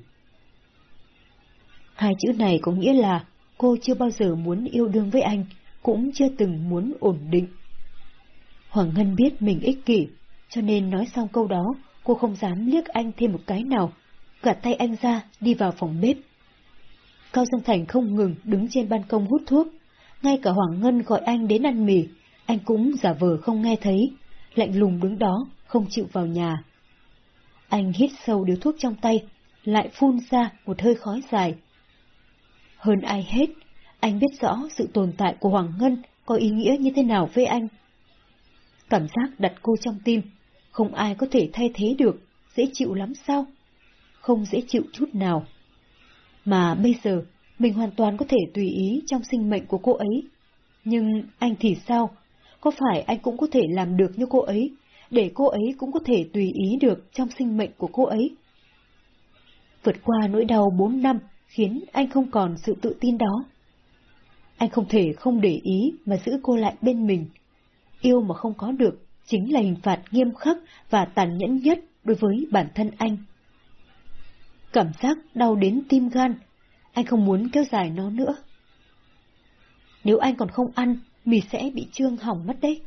Hai chữ này có nghĩa là cô chưa bao giờ muốn yêu đương với anh, cũng chưa từng muốn ổn định. Hoàng Ngân biết mình ích kỷ, cho nên nói xong câu đó, cô không dám liếc anh thêm một cái nào, gạt tay anh ra, đi vào phòng bếp. Cao Dương Thành không ngừng đứng trên ban công hút thuốc, ngay cả Hoàng Ngân gọi anh đến ăn mì, anh cũng giả vờ không nghe thấy, lạnh lùng đứng đó, không chịu vào nhà. Anh hít sâu điếu thuốc trong tay, lại phun ra một hơi khói dài. Hơn ai hết, anh biết rõ sự tồn tại của Hoàng Ngân có ý nghĩa như thế nào với anh. Cảm giác đặt cô trong tim, không ai có thể thay thế được, dễ chịu lắm sao? Không dễ chịu chút nào. Mà bây giờ, mình hoàn toàn có thể tùy ý trong sinh mệnh của cô ấy. Nhưng anh thì sao? Có phải anh cũng có thể làm được như cô ấy, để cô ấy cũng có thể tùy ý được trong sinh mệnh của cô ấy? Vượt qua nỗi đau bốn năm khiến anh không còn sự tự tin đó. Anh không thể không để ý mà giữ cô lại bên mình. Yêu mà không có được chính là hình phạt nghiêm khắc và tàn nhẫn nhất đối với bản thân anh. Cảm giác đau đến tim gan, anh không muốn kéo dài nó nữa. Nếu anh còn không ăn, mì sẽ bị trương hỏng mất đấy.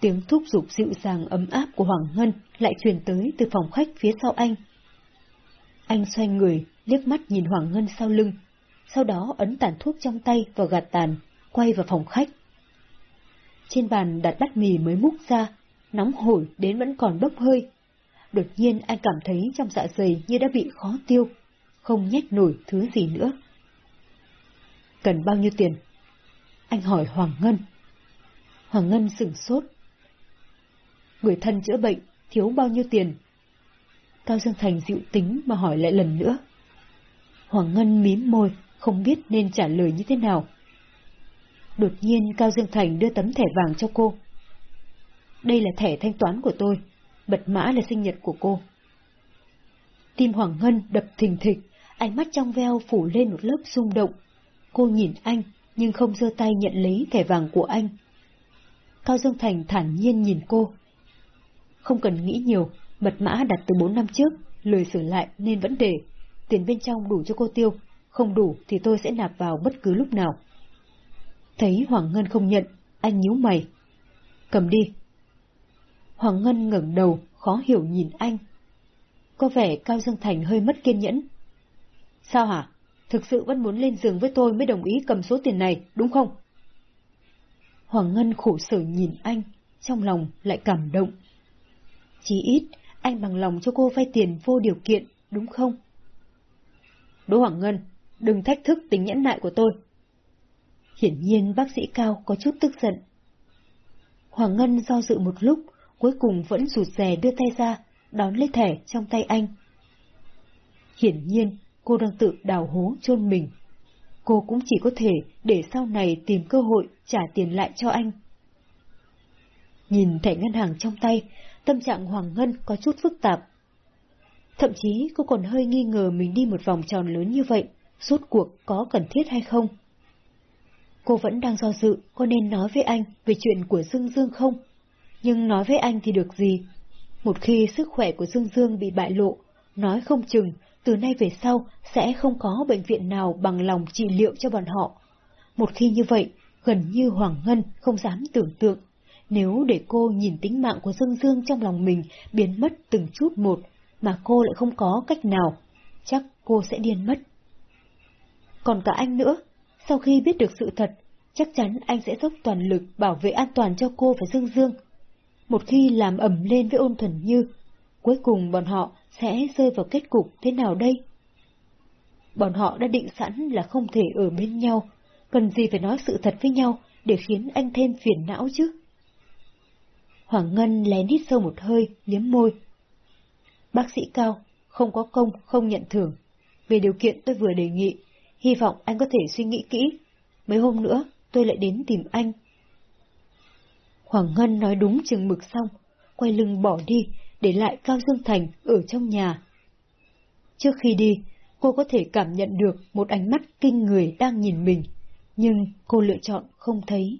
Tiếng thúc giục dịu dàng ấm áp của Hoàng Ngân lại truyền tới từ phòng khách phía sau anh. Anh xoay người, liếc mắt nhìn Hoàng Ngân sau lưng, sau đó ấn tàn thuốc trong tay vào gạt tàn, quay vào phòng khách. Trên bàn đặt bát mì mới múc ra, nóng hổi đến vẫn còn bốc hơi. Đột nhiên anh cảm thấy trong dạ dày như đã bị khó tiêu, không nhét nổi thứ gì nữa. Cần bao nhiêu tiền? Anh hỏi Hoàng Ngân. Hoàng Ngân sửng sốt. Người thân chữa bệnh, thiếu bao nhiêu tiền? Cao Dương Thành dịu tính mà hỏi lại lần nữa. Hoàng Ngân mím môi, không biết nên trả lời như thế nào. Đột nhiên Cao Dương Thành đưa tấm thẻ vàng cho cô. Đây là thẻ thanh toán của tôi, mật mã là sinh nhật của cô. Tim Hoàng Ngân đập thình thịch, ánh mắt trong veo phủ lên một lớp rung động. Cô nhìn anh, nhưng không giơ tay nhận lấy thẻ vàng của anh. Cao Dương Thành thản nhiên nhìn cô. Không cần nghĩ nhiều, mật mã đặt từ bốn năm trước, lười sửa lại nên vẫn để. Tiền bên trong đủ cho cô tiêu, không đủ thì tôi sẽ nạp vào bất cứ lúc nào. Thấy Hoàng Ngân không nhận, anh nhíu mày. Cầm đi. Hoàng Ngân ngẩng đầu, khó hiểu nhìn anh. Có vẻ Cao Dương Thành hơi mất kiên nhẫn. Sao hả? Thực sự vẫn muốn lên giường với tôi mới đồng ý cầm số tiền này, đúng không? Hoàng Ngân khổ sở nhìn anh, trong lòng lại cảm động. Chỉ ít, anh bằng lòng cho cô vay tiền vô điều kiện, đúng không? Đỗ Hoàng Ngân, đừng thách thức tính nhẫn nại của tôi. Hiển nhiên bác sĩ Cao có chút tức giận. Hoàng Ngân do dự một lúc, cuối cùng vẫn rụt rè đưa tay ra, đón lấy thẻ trong tay anh. Hiển nhiên, cô đang tự đào hố chôn mình. Cô cũng chỉ có thể để sau này tìm cơ hội trả tiền lại cho anh. Nhìn thẻ ngân hàng trong tay, tâm trạng Hoàng Ngân có chút phức tạp. Thậm chí cô còn hơi nghi ngờ mình đi một vòng tròn lớn như vậy, suốt cuộc có cần thiết hay không. Cô vẫn đang do dự có nên nói với anh về chuyện của Dương Dương không? Nhưng nói với anh thì được gì? Một khi sức khỏe của Dương Dương bị bại lộ, nói không chừng từ nay về sau sẽ không có bệnh viện nào bằng lòng trị liệu cho bọn họ. Một khi như vậy, gần như Hoàng Ngân không dám tưởng tượng, nếu để cô nhìn tính mạng của Dương Dương trong lòng mình biến mất từng chút một, mà cô lại không có cách nào, chắc cô sẽ điên mất. Còn cả anh nữa, sau khi biết được sự thật, chắc chắn anh sẽ dốc toàn lực bảo vệ an toàn cho cô và Dương Dương. Một khi làm ẩm lên với ôn thuần như, cuối cùng bọn họ sẽ rơi vào kết cục thế nào đây? Bọn họ đã định sẵn là không thể ở bên nhau, cần gì phải nói sự thật với nhau để khiến anh thêm phiền não chứ? Hoàng Ngân lén hít sâu một hơi, liếm môi. Bác sĩ Cao, không có công, không nhận thưởng. Về điều kiện tôi vừa đề nghị, hy vọng anh có thể suy nghĩ kỹ. Mấy hôm nữa, tôi lại đến tìm anh. Hoàng Ngân nói đúng chừng mực xong, quay lưng bỏ đi, để lại Cao Dương Thành ở trong nhà. Trước khi đi, cô có thể cảm nhận được một ánh mắt kinh người đang nhìn mình, nhưng cô lựa chọn không thấy.